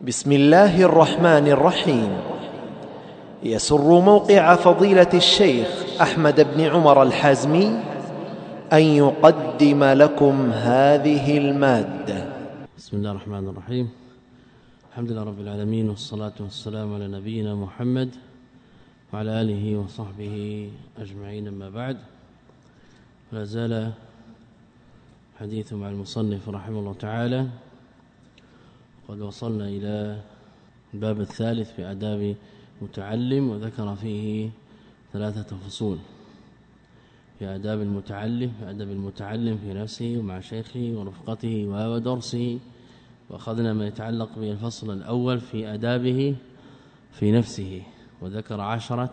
بسم الله الرحمن الرحيم يسر موقع فضيله الشيخ احمد بن عمر الحازمي ان يقدم لكم هذه الماده بسم الله الرحمن الرحيم الحمد لله رب العالمين والصلاة والسلام على نبينا محمد وعلى آله وصحبه أجمعين أما بعد لا زال حديث مع المصنف رحمه الله تعالى قد وصلنا إلى الباب الثالث في آداب متعلم وذكر فيه ثلاثة فصول. في آداب المتعلم في أدب المتعلم في نفسه ومع شيخه ورفقته ودرسه وأخذنا ما يتعلق بالفصل الأول في آدابه في نفسه وذكر عشرة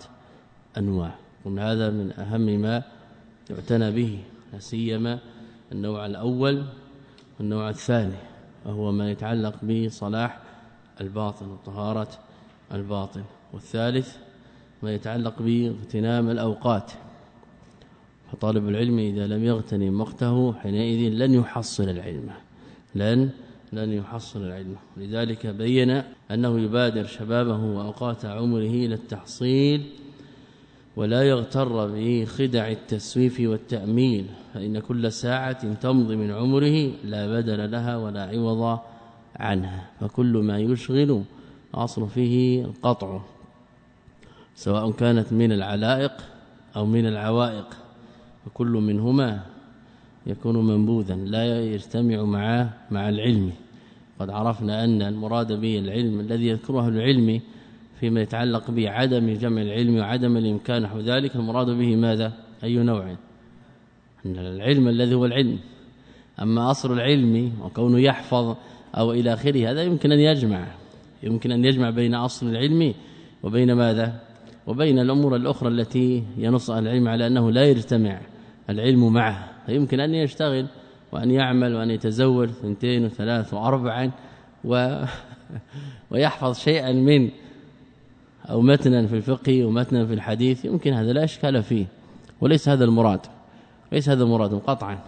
أنواع. قلنا هذا من أهم ما يعتنى به لا سيما النوع الأول والنوع الثاني. وهو ما يتعلق بصلاح الباطن وطهارة الباطن والثالث ما يتعلق باغتنام الأوقات. فطالب العلم إذا لم يغتنم وقته حينئذ لن يحصل العلم لن لن يحصل العلم. لذلك بين أنه يبادر شبابه وأوقات عمره إلى التحصيل ولا يغتر بخدع التسويف والتأميل فإن كل ساعة تمضي من عمره لا بدل لها ولا عوض عنها فكل ما يشغل أصل فيه القطع سواء كانت من العلائق أو من العوائق فكل منهما يكون منبوذا لا يجتمع مع مع العلم. قد عرفنا أن المراد به العلم الذي يذكره العلم فيما يتعلق بعدم جمع العلم وعدم الإمكان نحو ذلك المراد به ماذا؟ أي نوع؟ أن العلم الذي هو العلم. أما أصل العلم وكونه يحفظ أو إلى آخره هذا يمكن أن يجمع. يمكن أن يجمع بين أصل العلم وبين ماذا؟ وبين الأمور الأخرى التي ينص العلم على أنه لا يجتمع العلم معه. فيمكن أن يشتغل وأن يعمل وأن يتزوج اثنتين وثلاث وأربعا و ويحفظ شيئا من أو متنا في الفقه ومتنا في الحديث يمكن هذا لا إشكال فيه وليس هذا المراد ليس هذا المراد قطعا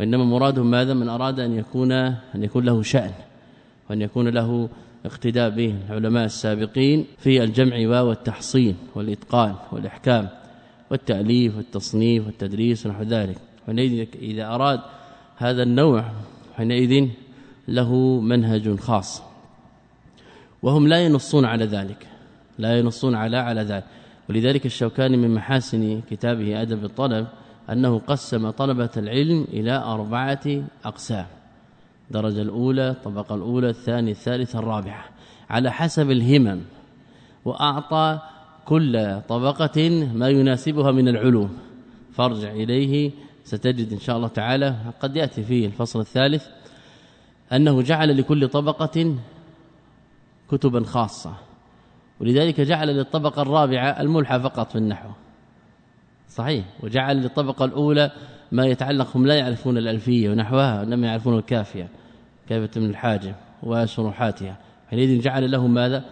وإنما مراد ماذا؟ من أراد أن يكون أن يكون له شأن وأن يكون له اقتداء به العلماء السابقين في الجمع والتحصين والإتقان والإحكام والتأليف والتصنيف والتدريس ونحو ذلك. حينئذ إذا أراد هذا النوع حينئذ له منهج خاص وهم لا ينصون على ذلك. لا ينصون على على ذلك. ولذلك الشوكاني من محاسن كتابه أدب الطلب أنه قسم طلبة العلم إلى أربعة أقسام. الدرجه الأولى الطبقه الأولى الثانية الثالثة الرابعة. على حسب الهمم وأعطى كل طبقة ما يناسبها من العلوم. فارجع إليه ستجد إن شاء الله تعالى قد يأتي فيه الفصل الثالث أنه جعل لكل طبقة كتبا خاصة. ولذلك جعل للطبقة الرابعة الملحة فقط في النحو. صحيح. وجعل للطبقة الأولى ما يتعلق هم لا يعرفون الألفية ونحوها إنما يعرفون الكافية كافية من الحاجة وشروحاتها. حينئذ جعل لهم ماذا؟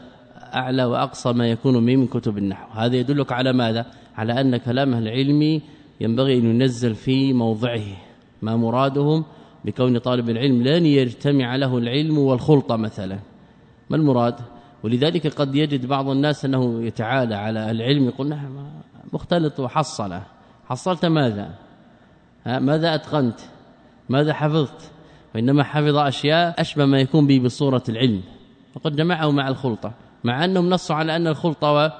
أعلى وأقصى ما يكون من كتب النحو. هذا يدلك على ماذا؟ على أن كلامه العلمي ينبغي أن ينزل في موضعه. ما مرادهم بكون طالب العلم لن يجتمع له العلم والخلطه مثلا. ما المراد؟ ولذلك قد يجد بعض الناس أنه يتعالى على العلم يقول نعم مختلط وحصل. حصلت ماذا؟ ماذا أتقنت؟ ماذا حفظت؟ وإنما حفظ أشياء أشبه ما يكون به بصورة العلم. وقد جمعه مع الخلطة مع أنهم نصوا على أن الخلطة و...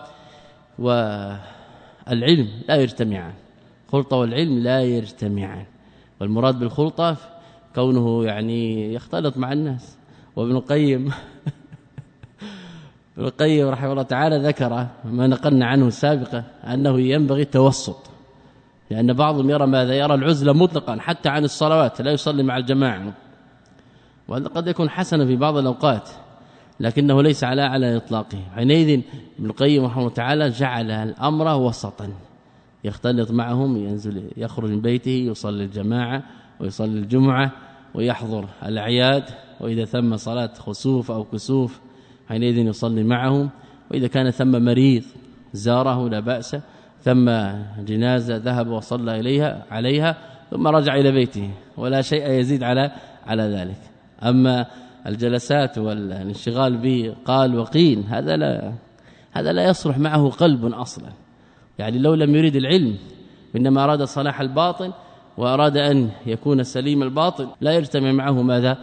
والعلم لا يجتمعان. خلطة والعلم لا يجتمعان. والمراد بالخلطة كونه يعني يختلط مع الناس. وابن القيم ابن القيم رحمه الله تعالى ذكر ما نقلنا عنه سابقا أنه ينبغي التوسط لأن بعضهم يرى ماذا؟ يرى العزلة مطلقا حتى عن الصلوات لا يصلي مع الجماعة. وهذا قد يكون حسنا في بعض الأوقات لكنه ليس على على إطلاقه. حينئذ ابن القيم رحمه الله تعالى جعل الأمر وسطا يختلط معهم ينزل يخرج من بيته يصلي الجماعة ويصلي الجمعة ويحضر الأعياد وإذا ثم صلاة خسوف أو كسوف حينئذ يصلي معهم وإذا كان ثم مريض زاره لا بأس ثم جنازة ذهب وصلى إليها عليها ثم رجع إلى بيته ولا شيء يزيد على على ذلك. أما الجلسات والانشغال به قال وقيل هذا لا هذا لا يصلح معه قلب أصلا. يعني لو لم يريد العلم إنما أراد صلاح الباطن وأراد أن يكون سليم الباطن لا يجتمع معه ماذا؟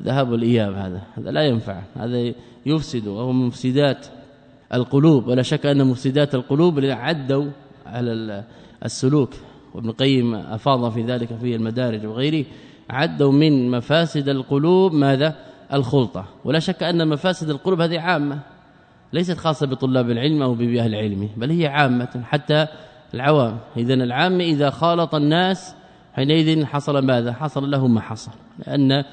ذهاب الاياب هذا. هذا لا ينفع. هذا يفسد وهو من مفسدات القلوب. ولا شك أن مفسدات القلوب عدوا على السلوك. وابن القيم أفاض في ذلك في المدارج وغيره. عدوا من مفاسد القلوب ماذا؟ الخلطة. ولا شك أن مفاسد القلوب هذه عامة. ليست خاصة بطلاب العلم أو بأهل العلم بل هي عامة. حتى العوام. اذا العام إذا خالط الناس حينئذ حصل ماذا؟ حصل له ما حصل. لأن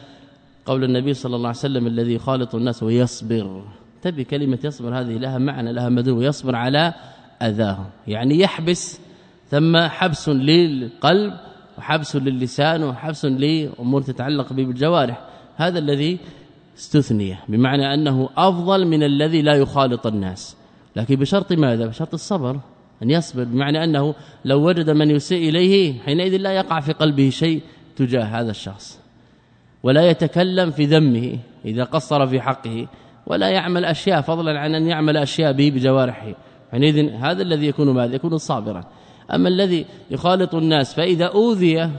قول النبي صلى الله عليه وسلم الذي خالط الناس ويصبر. تبي كلمة يصبر هذه لها معنى لها مدلول. يصبر على اذاهم يعني يحبس ثم حبس للقلب وحبس للسان وحبس لأمور تتعلق به بالجوارح. هذا الذي استثني بمعنى أنه أفضل من الذي لا يخالط الناس. لكن بشرط ماذا؟ بشرط الصبر أن يصبر. بمعنى أنه لو وجد من يسيء إليه حينئذ لا يقع في قلبه شيء تجاه هذا الشخص. ولا يتكلم في ذمه إذا قصر في حقه ولا يعمل أشياء فضلا عن أن يعمل أشياء به بجوارحه. حينئذ هذا الذي يكون ماذا؟ يكون صابرا. أما الذي يخالط الناس فإذا أوذي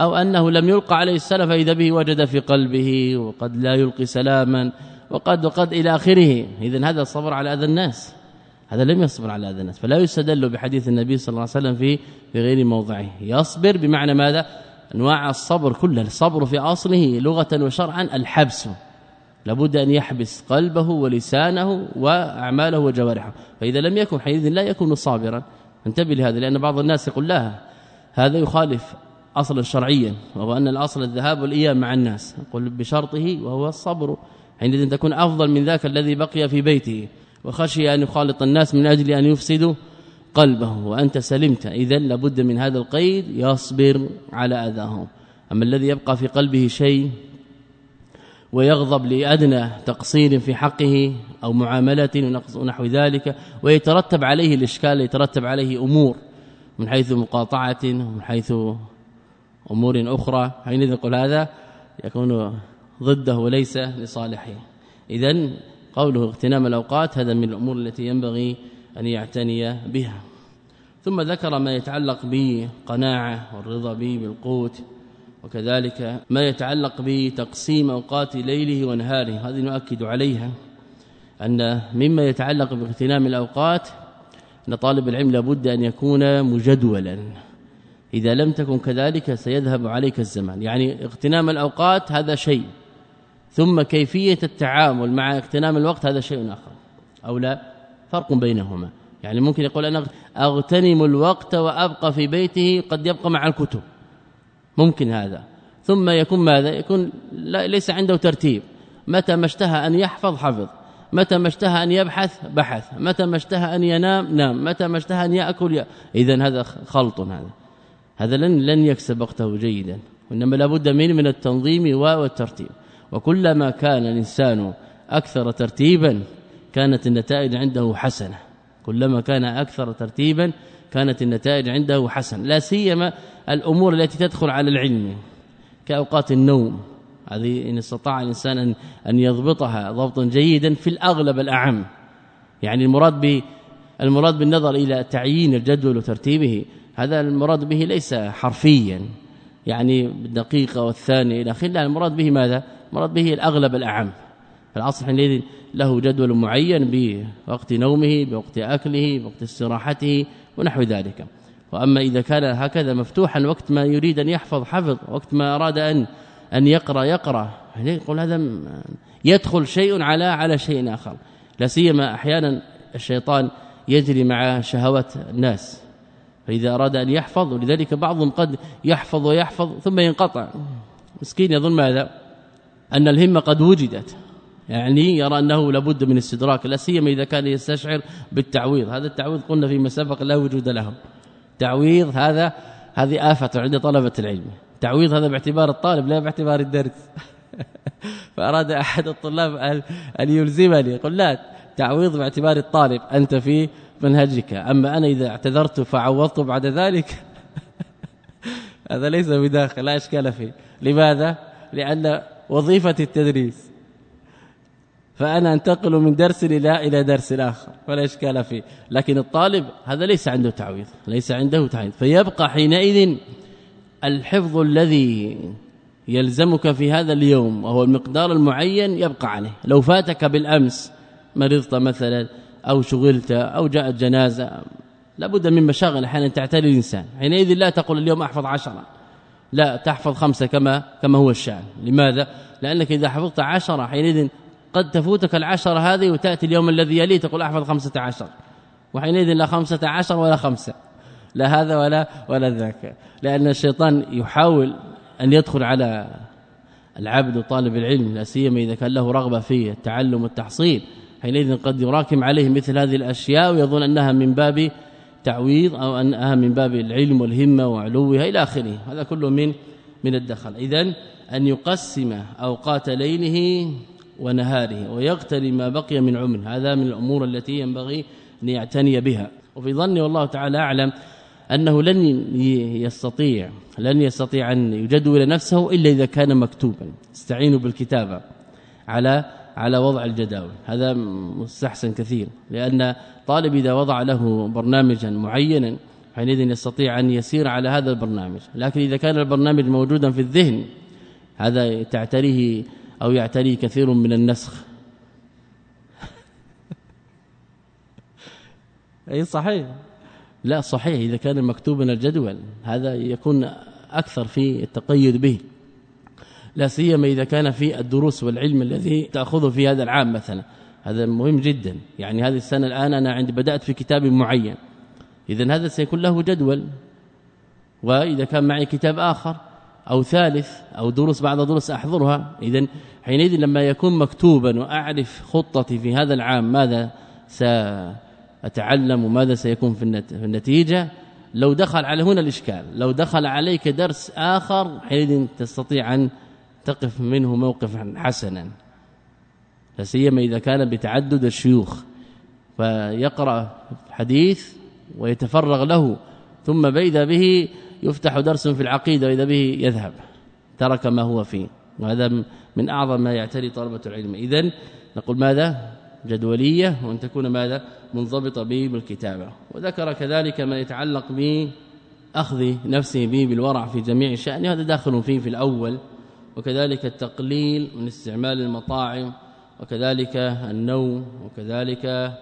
أو أنه لم يلقى عليه السلام فإذا به وجد في قلبه وقد لا يلقي سلاما وقد وقد إلى آخره. إذن هذا الصبر على أذى الناس. هذا لم يصبر على أذى الناس. فلا يستدل بحديث النبي صلى الله عليه وسلم في في غير موضعه. يصبر بمعنى ماذا؟ أنواع الصبر كلها. الصبر في أصله لغة وشرعا الحبس. لابد أن يحبس قلبه ولسانه وأعماله وجوارحه. فإذا لم يكن حينئذ لا يكون صابرا. انتبه لهذا لأن بعض الناس يقول لا هذا يخالف أصلا شرعيا وهو أن الأصل الذهاب والايام مع الناس. قل بشرطه وهو الصبر. حينئذ تكون أفضل من ذاك الذي بقي في بيته. وخشي أن يخالط الناس من أجل أن يفسدوا قلبه وأنت سلمت. اذا لابد من هذا القيد يصبر على أذاهم. أما الذي يبقى في قلبه شيء ويغضب لأدنى تقصير في حقه أو معاملة ونحو ذلك ويترتب عليه الإشكال يترتب عليه أمور من حيث مقاطعة ومن حيث أمور أخرى. حينئذ نقول هذا يكون ضده وليس لصالحه. اذا قوله اغتنام الأوقات هذا من الأمور التي ينبغي أن يعتني بها. ثم ذكر ما يتعلق بقناعة والرضا به بالقوت وكذلك ما يتعلق بتقسيم أوقات ليله ونهاره. هذه نؤكد عليها أن مما يتعلق باغتنام الأوقات أن طالب العلم لابد أن يكون مجدولا. إذا لم تكن كذلك سيذهب عليك الزمان. يعني اغتنام الأوقات هذا شيء ثم كيفية التعامل مع اغتنام الوقت هذا شيء آخر أو لا؟ فرق بينهما. يعني ممكن يقول أنا أغتنم الوقت وأبقى في بيته قد يبقى مع الكتب. ممكن هذا. ثم يكون ماذا؟ يكون ليس عنده ترتيب. متى ما اشتهى أن يحفظ حفظ. متى ما اشتهى أن يبحث بحث. متى ما اشتهى أن ينام نام. متى ما اشتهى أن يأكل اذا هذا خلط هذا. هذا لن لن يكسب وقته جيدا. وإنما لابد من من التنظيم والترتيب. وكلما كان الإنسان أكثر ترتيبا كانت النتائج عنده حسنة. كلما كان أكثر ترتيبا كانت النتائج عنده حسنة. لا سيما الأمور التي تدخل على العلم كأوقات النوم. هذه إن استطاع الإنسان ان يضبطها ضبطا جيدا في الأغلب الأعم. يعني المراد ب المراد بالنظر إلى تعيين الجدول وترتيبه هذا المراد به ليس حرفيا. يعني بالدقيقة والثانية إلى آخره المراد به ماذا؟ المراد به الأغلب الأعم. فالعصر حينئذ له جدول معين بوقت نومه بوقت أكله بوقت استراحته ونحو ذلك. وأما إذا كان هكذا مفتوحا وقت ما يريد أن يحفظ حفظ وقت ما أراد أن أن يقرأ يقرأ. يقول هذا يدخل شيء على على شيء آخر. لا سيما أحيانا الشيطان يجري مع شهوات الناس. فإذا أراد أن يحفظ ولذلك بعضهم قد يحفظ ويحفظ ثم ينقطع. مسكين يظن ماذا؟ أن الهمة قد وجدت. يعني يرى أنه لابد من استدراك لا سيما إذا كان يستشعر بالتعويض. هذا التعويض قلنا فيما سبق لا وجود له تعويض هذا هذه آفة عند طلبة العلم. تعويض هذا باعتبار الطالب لا باعتبار الدرس. فأراد أحد الطلاب أن يلزمني يقول لا تعويض باعتبار الطالب أنت في منهجك. أما أنا إذا اعتذرت فعوضت بعد ذلك. هذا ليس بداخل لا إشكال فيه. لماذا؟ لأن وظيفة التدريس. فأنا أنتقل من درس إلى إلى درس آخر ولا إشكال فيه. لكن الطالب هذا ليس عنده تعويض ليس عنده تعويض. فيبقى حينئذ الحفظ الذي يلزمك في هذا اليوم وهو المقدار المعين يبقى عليه. لو فاتك بالأمس مرضت مثلا أو شغلت أو جاءت جنازة لابد من مشاغل أحيانا تعتري الإنسان. حينئذ لا تقول اليوم أحفظ عشرة. لا تحفظ خمسة كما كما هو الشأن. لماذا؟ لأنك إذا حفظت عشرة حينئذ قد تفوتك العشرة هذه وتأتي اليوم الذي يليه تقول أحفظ خمسة عشر. وحينئذ لا خمسة عشر ولا خمسة. لا هذا ولا ولا ذاك. لأن الشيطان يحاول أن يدخل على العبد طالب العلم لا سيما إذا كان له رغبة في التعلم والتحصيل. حينئذ قد يراكم عليه مثل هذه الأشياء ويظن أنها من باب تعويض أو أنها من باب العلم والهمة وعلوها إلى آخره. هذا كله من من الدخل. اذا أن يقسم أوقات ليله ونهاره ويغتنم ما بقي من عمره هذا من الأمور التي ينبغي أن يعتني بها. وفي ظني والله تعالى أعلم أنه لن يستطيع لن يستطيع أن يجدول نفسه إلا إذا كان مكتوبا. استعينوا بالكتابة على على وضع الجداول. هذا مستحسن كثير لأن طالب إذا وضع له برنامجا معينا حينئذ يستطيع أن يسير على هذا البرنامج. لكن إذا كان البرنامج موجودا في الذهن هذا تعتريه أو يعتريه كثير من النسخ. أي صحيح. لا صحيح إذا كان مكتوبا الجدول هذا يكون أكثر في التقيد به. لا سيما إذا كان في الدروس والعلم الذي تأخذه في هذا العام مثلا. هذا مهم جدا. يعني هذه السنة الآن أنا عندي بدأت في كتاب معين. إذا هذا سيكون له جدول. وإذا كان معي كتاب آخر أو ثالث أو دروس بعد دروس أحضرها إذا حينئذ لما يكون مكتوبا وأعرف خطتي في هذا العام ماذا سأتعلم وماذا سيكون في النتيجة لو دخل على هنا الإشكال لو دخل عليك درس آخر حينئذ تستطيع أن تقف منه موقفا حسنا. لا سيما إذا كان بتعدد الشيوخ. فيقرأ حديث ويتفرغ له ثم بيد به يفتح درس في العقيدة وإذا به يذهب. ترك ما هو فيه. وهذا من أعظم ما يعتري طلبة العلم. اذا نقول ماذا؟ جدولية وإن تكون ماذا؟ منضبطة به بالكتابة. وذكر كذلك ما يتعلق بأخذ نفسه به بالورع في جميع شأنه. هذا داخل فيه في الأول. وكذلك التقليل من استعمال المطاعم وكذلك النوم وكذلك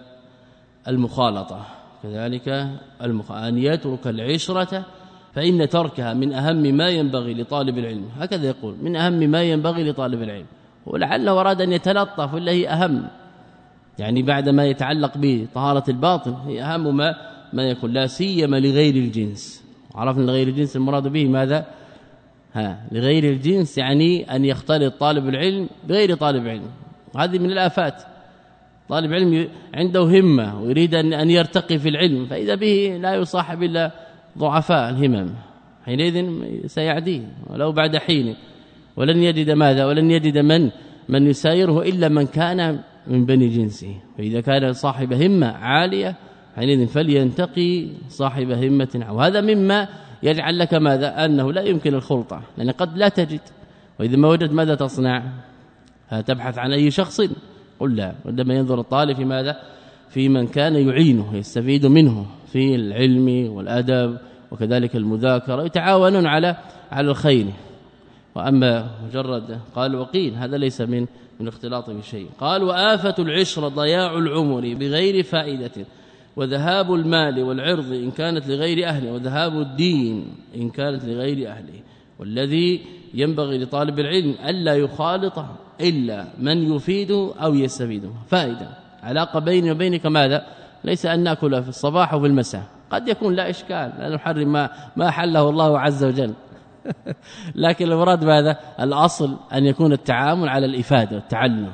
المخالطة كذلك المخ... أن يترك العشرة فإن تركها من أهم ما ينبغي لطالب العلم. هكذا يقول من أهم ما ينبغي لطالب العلم. ولعله أراد أن يتلطف ولا هي أهم. يعني بعد ما يتعلق بطهارة الباطن هي أهم ما ما يكون لا سيما لغير الجنس. عرفنا لغير الجنس المراد به ماذا؟ ها لغير الجنس يعني أن يختلط طالب العلم بغير طالب علم. وهذه من الآفات. طالب علم عنده همة ويريد أن يرتقي في العلم فإذا به لا يصاحب إلا ضعفاء الهمم. حينئذ سيعديه ولو بعد حين. ولن يجد ماذا؟ ولن يجد من؟ من يسايره إلا من كان من بني جنسه. فإذا كان صاحب همة عالية حينئذ فلينتقي صاحب همة. وهذا مما يجعل لك ماذا؟ أنه لا يمكن الخلطة لأن قد لا تجد. وإذا ما وجد ماذا تصنع؟ تبحث عن أي شخص؟ قل لا. عندما ينظر الطالب في ماذا؟ في من كان يعينه يستفيد منه في العلم والأدب وكذلك المذاكرة يتعاونون على على الخير. وأما مجرد قال وقيل هذا ليس من من اختلاط بشيء. قال وآفة العشر ضياع العمر بغير فائدة وذهاب المال والعرض إن كانت لغير أهله وذهاب الدين إن كانت لغير أهله. والذي ينبغي لطالب العلم ألا يخالط إلا من يفيده أو يستفيده فائدة. علاقة بيني وبينك ماذا؟ ليس أن نأكل في الصباح وفي المساء. قد يكون لا إشكال لا نحرم ما, ما حله الله عز وجل. لكن المراد ماذا الأصل أن يكون التعامل على الإفادة والتعلم.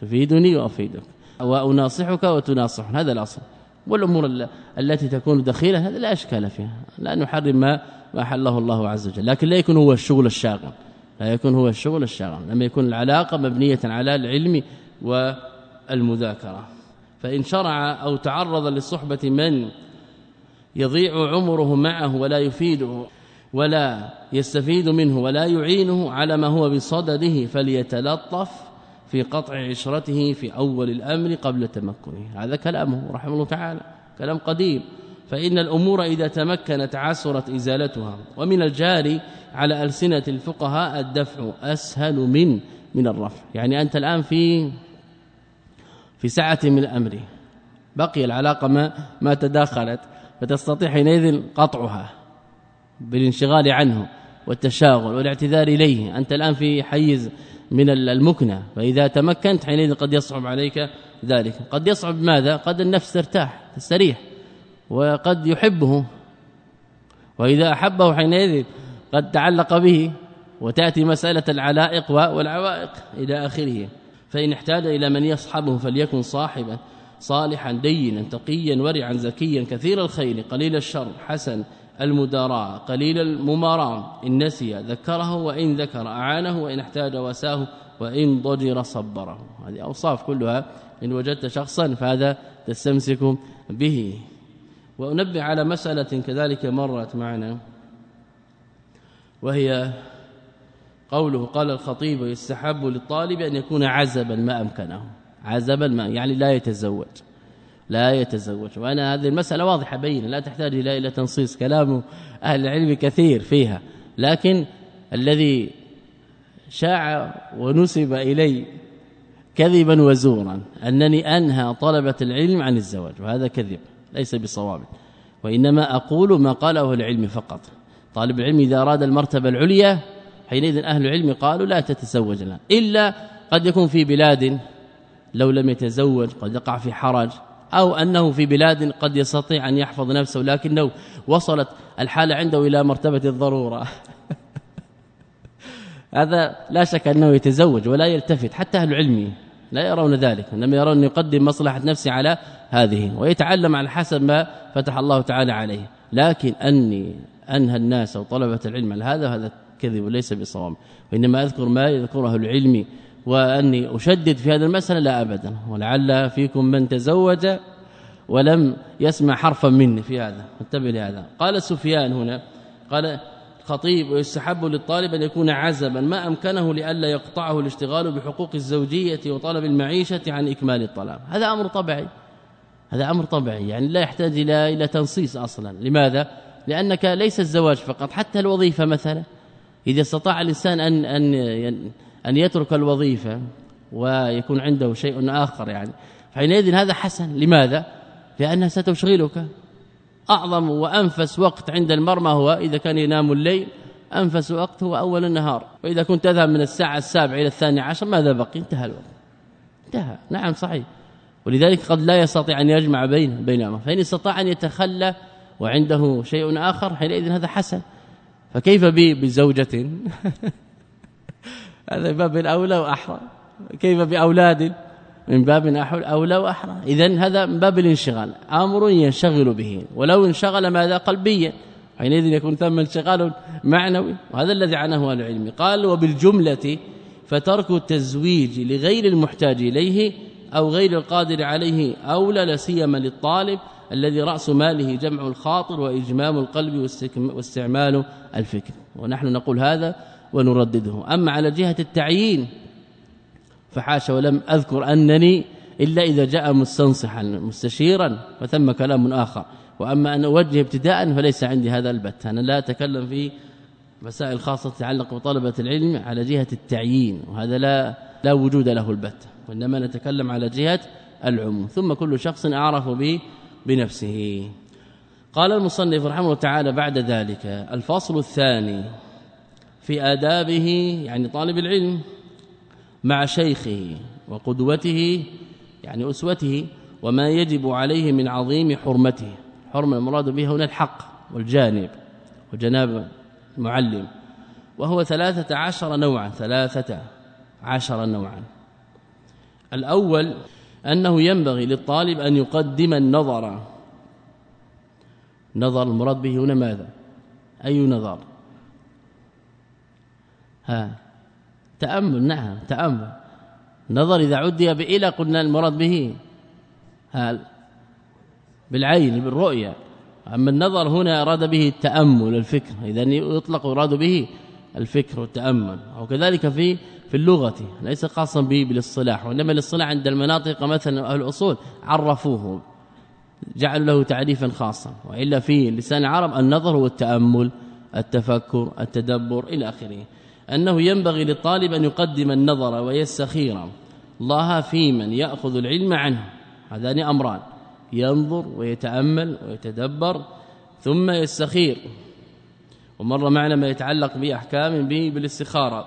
تفيدني وأفيدك. وأناصحك وتناصحني. هذا الأصل. والأمور التي تكون دخيلة هذا لا إشكال فيها. لا نحرم ما ما حله الله عز وجل. لكن لا يكون هو الشغل الشاغل. لا يكون هو الشغل الشاغل. لما يكون العلاقة مبنية على العلم والمذاكره فإن شرع أو تعرض للصحبة من يضيع عمره معه ولا يفيده ولا يستفيد منه ولا يعينه على ما هو بصدده فليتلطف في قطع عشرته في أول الأمر قبل تمكنه. هذا كلامه رحمه الله تعالى. كلام قديم. فإن الأمور إذا تمكنت عسرت إزالتها. ومن الجاري على ألسنة الفقهاء الدفع أسهل من من الرفع. يعني أنت الآن في في سعة من الأمر. بقي العلاقة ما ما تداخلت فتستطيع حينئذ قطعها بالانشغال عنه والتشاغل والاعتذار إليه. أنت الآن في حيز من المكنة فإذا تمكنت حينئذ قد يصعب عليك ذلك. قد يصعب ماذا؟ قد النفس ترتاح تستريح وقد يحبه. وإذا أحبه حينئذ قد تعلق به وتأتي مسألة العلائق والعوائق إلى آخره. فإن احتاج إلى من يصحبه فليكن صاحبا صالحا دينا تقيا ورعا زكيا كثير الخير قليل الشر حسن المداراة قليل المماراة إن نسي ذكره وإن ذكر أعانه وإن احتاج وساه وإن ضجر صبره. هذه أوصاف كلها إن وجدت شخصا فهذا تستمسك به. وأنبه على مسألة كذلك مرت معنا وهي قوله قال الخطيب يستحب للطالب أن يكون عزبا ما أمكنه. عزبا ما يعني لا يتزوج. لا يتزوج. وأنا هذه المسألة واضحة بينة لا تحتاج إلى إلى تنصيص. كلام أهل العلم كثير فيها. لكن الذي شاع ونسب إلي كذبا وزورا أنني أنهى طلبة العلم عن الزواج وهذا كذب ليس بصواب. وإنما أقول ما قاله العلم فقط. طالب العلم إذا أراد المرتبة العليا حينئذ أهل العلم قالوا لا تتزوج لها إلا قد يكون في بلاد لو لم يتزوج قد يقع في حرج أو أنه في بلاد قد يستطيع أن يحفظ نفسه لكنه وصلت الحالة عنده إلى مرتبة الضرورة. هذا لا شك أنه يتزوج ولا يلتفت حتى أهل العلم لا يرون ذلك إنما يرون أن يقدم مصلحة نفسه على هذه ويتعلم على حسب ما فتح الله تعالى عليه. لكن أني أنهى الناس أو طلبة العلم هذا هذا كذب وليس بصواب؟ وإنما أذكر ما يذكره العلم وأني أشدد في هذا المسألة لا أبدا ولعل فيكم من تزوج ولم يسمع حرفا مني في هذا. انتبه لهذا. قال سفيان هنا قال خطيب ويستحب للطالب أن يكون عزبا ما أمكنه لئلا يقطعه الاشتغال بحقوق الزوجية وطلب المعيشة عن إكمال الطلب. هذا أمر طبيعي هذا أمر طبيعي يعني لا يحتاج إلى إلى تنصيص أصلا. لماذا؟ لأنك ليس الزواج فقط حتى الوظيفة مثلا. إذا استطاع الإنسان ان أن أن يترك الوظيفة ويكون عنده شيء آخر يعني حينئذ هذا حسن. لماذا؟ لأنها ستشغلك. أعظم وأنفس وقت عند المرمى هو إذا كان ينام الليل أنفس وقت هو أول النهار. وإذا كنت تذهب من الساعة السابعة إلى الثانية عشر ماذا بقي؟ انتهى الوقت. انتهى. نعم صحيح. ولذلك قد لا يستطيع أن يجمع بين بينهما. فإن استطاع أن يتخلى وعنده شيء آخر حينئذ هذا حسن. فكيف بزوجة. هذا باب الاولى وأحرى. كيف بأولاد؟ من باب أولى وأحرى. اذا هذا من باب الانشغال. أمر ينشغل به. ولو انشغل ماذا؟ قلبيا. حينئذ يكون ثم انشغال معنوي. وهذا الذي عنه العلم. قال وبالجملة فترك التزويج لغير المحتاج إليه أو غير القادر عليه اولى لا سيما للطالب الذي رأس ماله جمع الخاطر وإجمام القلب واستعمال الفكر. ونحن نقول هذا ونردده. أما على جهة التعيين فحاشا ولم أذكر أنني إلا إذا جاء مستنصحا مستشيرا فثم كلام آخر. وأما أن أوجه ابتداء فليس عندي هذا البت. أنا لا أتكلم في مسائل خاصة تتعلق بطلبة العلم على جهة التعيين. وهذا لا لا وجود له البت. وإنما نتكلم على جهة العموم. ثم كل شخص أعرف به بنفسه. قال المصنف رحمه الله تعالى بعد ذلك الفصل الثاني في آدابه يعني طالب العلم مع شيخه وقدوته يعني أسوته وما يجب عليه من عظيم حرمته. حرمة المراد بها هنا الحق والجانب وجناب المعلم. وهو ثلاثة عشر نوعا ثلاثة عشر نوعا. الأول أنه ينبغي للطالب أن يقدم النظر. نظر المراد به هنا ماذا؟ أي نظر؟ ها تأمل نعم تأمل. نظر إذا عدي بالى قلنا المراد به. هل بالعين بالرؤية. أما النظر هنا أراد به التأمل الفكر. اذا يطلق يراد به الفكر والتأمل وكذلك في في اللغة ليس خاصا به بالاصطلاح وإنما الاصطلاح عند المناطق مثلا أهل الأصول عرفوه جعلوا له تعريفا خاصا وإلا في لسان العرب النظر هو التامل التفكر التدبر إلى آخره. أنه ينبغي للطالب أن يقدم النظر ويستخير. الله في من يأخذ العلم عنه. هذان أمران. ينظر ويتأمل ويتدبر ثم يستخير. ومر معنا ما يتعلق بأحكام به بالاستخارة.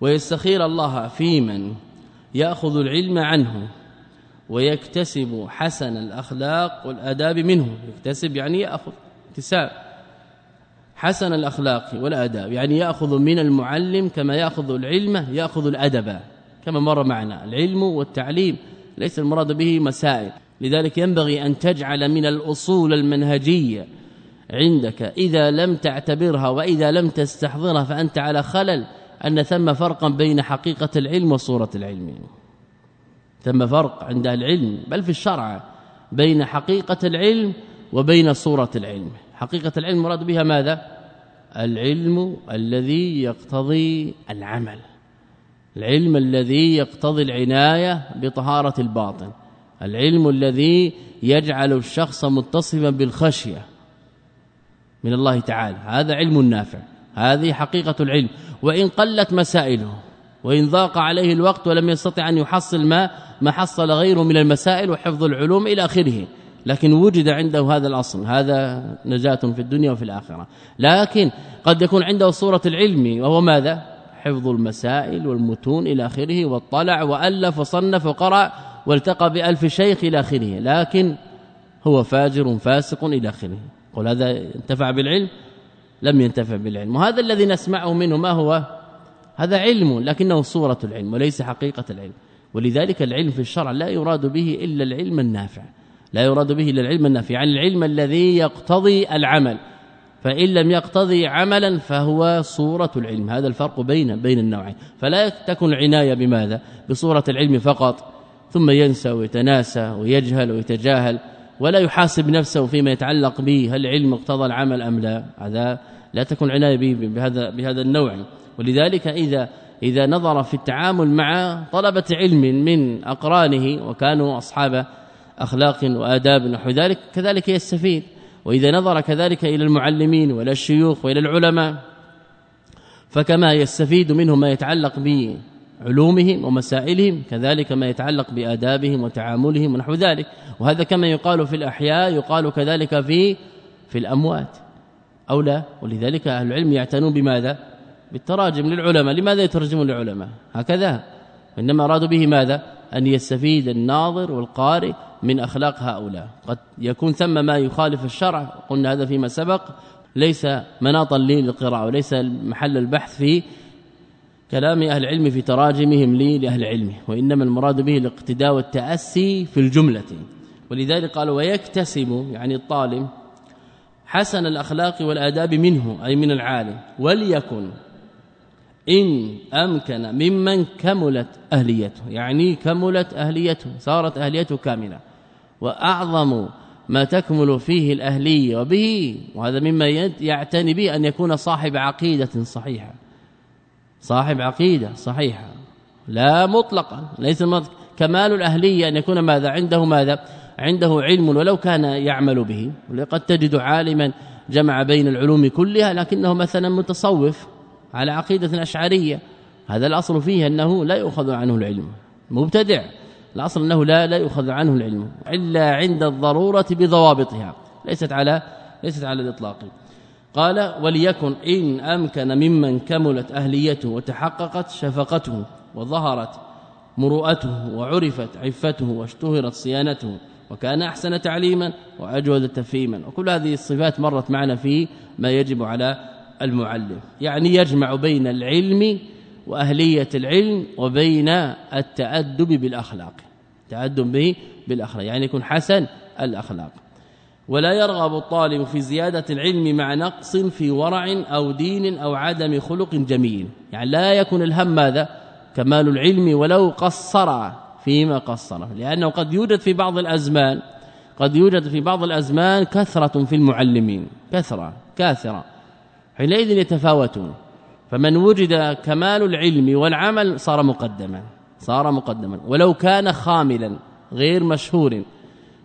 ويستخير الله في من يأخذ العلم عنه ويكتسب حسن الأخلاق والآداب منه. يكتسب يعني يأخذ اكتساب حسن الأخلاق والآداب يعني يأخذ من المعلم كما يأخذ العلم يأخذ الأدب كما مر معنا. العلم والتعليم ليس المراد به مسائل لذلك ينبغي أن تجعل من الأصول المنهجية عندك. إذا لم تعتبرها وإذا لم تستحضرها فأنت على خلل أن ثم فرقا بين حقيقة العلم وصورة العلم. ثم فرق عند العلم بل في الشرع بين حقيقة العلم وبين صورة العلم. حقيقة العلم مراد بها ماذا؟ العلم الذي يقتضي العمل. العلم الذي يقتضي العناية بطهارة الباطن. العلم الذي يجعل الشخص متصفا بالخشية. من الله تعالى. هذا علم نافع. هذه حقيقة العلم. وإن قلت مسائله وإن ضاق عليه الوقت ولم يستطع أن يحصل ما ما حصل غيره من المسائل وحفظ العلوم إلى آخره. لكن وجد عنده هذا الأصل. هذا نجاة في الدنيا وفي الآخرة. لكن قد يكون عنده صورة العلم وهو ماذا؟ حفظ المسائل والمتون إلى آخره واطلع وألف وصنف وقرأ والتقى بألف شيخ إلى آخره. لكن هو فاجر فاسق إلى آخره. قل هذا انتفع بالعلم؟ لم ينتفع بالعلم. وهذا الذي نسمعه منه ما هو؟ هذا علم لكنه صورة العلم وليس حقيقة العلم. ولذلك العلم في الشرع لا يراد به إلا العلم النافع. لا يراد به إلا العلم النافع. يعني العلم الذي يقتضي العمل. فإن لم يقتضي عملا فهو صورة العلم. هذا الفرق بين بين النوعين. فلا تكن العناية بماذا؟ بصورة العلم فقط. ثم ينسى ويتناسى ويجهل ويتجاهل. ولا يحاسب نفسه فيما يتعلق به هل العلم اقتضى العمل أم لا؟ هذا لا تكون عناية به بهذا بهذا النوع. ولذلك إذا إذا نظر في التعامل مع طلبة علم من أقرانه وكانوا أصحاب أخلاق وآداب نحو ذلك كذلك يستفيد. وإذا نظر كذلك إلى المعلمين وإلى الشيوخ وإلى العلماء فكما يستفيد منهم ما يتعلق به علومهم ومسائلهم كذلك ما يتعلق بآدابهم وتعاملهم ونحو ذلك. وهذا كما يقال في الأحياء يقال كذلك في في الأموات. أو لا؟ ولذلك أهل العلم يعتنون بماذا؟ بالتراجم للعلماء. لماذا يترجمون للعلماء؟ هكذا. إنما أرادوا به ماذا؟ أن يستفيد الناظر والقارئ من أخلاق هؤلاء. قد يكون ثم ما يخالف الشرع. قلنا هذا فيما سبق. ليس مناطا للقراءة وليس محل البحث في كلام أهل العلم في تراجمهم لي لأهل العلم وإنما المراد به الاقتداء والتأسي في الجملة. ولذلك قال ويكتسب يعني الطالب حسن الأخلاق والآداب منه أي من العالم. وليكن إن أمكن ممن كملت أهليته يعني كملت أهليته صارت أهليته كاملة. وأعظم ما تكمل فيه الأهلية وبه وهذا مما يعتني به أن يكون صاحب عقيدة صحيحة. صاحب عقيدة صحيحة. لا مطلقا ليس كمال الأهلية أن يكون ماذا؟ عنده ماذا؟ عنده علم ولو كان يعمل به. وقد تجد عالما جمع بين العلوم كلها لكنه مثلا متصوف على عقيدة أشعرية. هذا الأصل فيه أنه لا يؤخذ عنه العلم. مبتدع. الأصل أنه لا لا يؤخذ عنه العلم. إلا عند الضرورة بضوابطها. ليست على ليست على الإطلاق. قال وليكن إن أمكن ممن كملت أهليته وتحققت شفقته وظهرت مروءته وعرفت عفته واشتهرت صيانته وكان أحسن تعليما وأجود تفهيما. وكل هذه الصفات مرت معنا في ما يجب على المعلم. يعني يجمع بين العلم وأهلية العلم وبين التأدب بالأخلاق. تأدب به بالأخلاق. يعني يكون حسن الأخلاق. ولا يرغب الطالب في زيادة العلم مع نقص في ورع أو دين أو عدم خلق جميل. يعني لا يكون الهم ماذا؟ كمال العلم ولو قصر فيما قصر. لأنه قد يوجد في بعض الأزمان قد يوجد في بعض الأزمان كثرة في المعلمين. كثرة كاثرة. حينئذ يتفاوتون. فمن وجد كمال العلم والعمل صار مقدما صار مقدما. ولو كان خاملا غير مشهور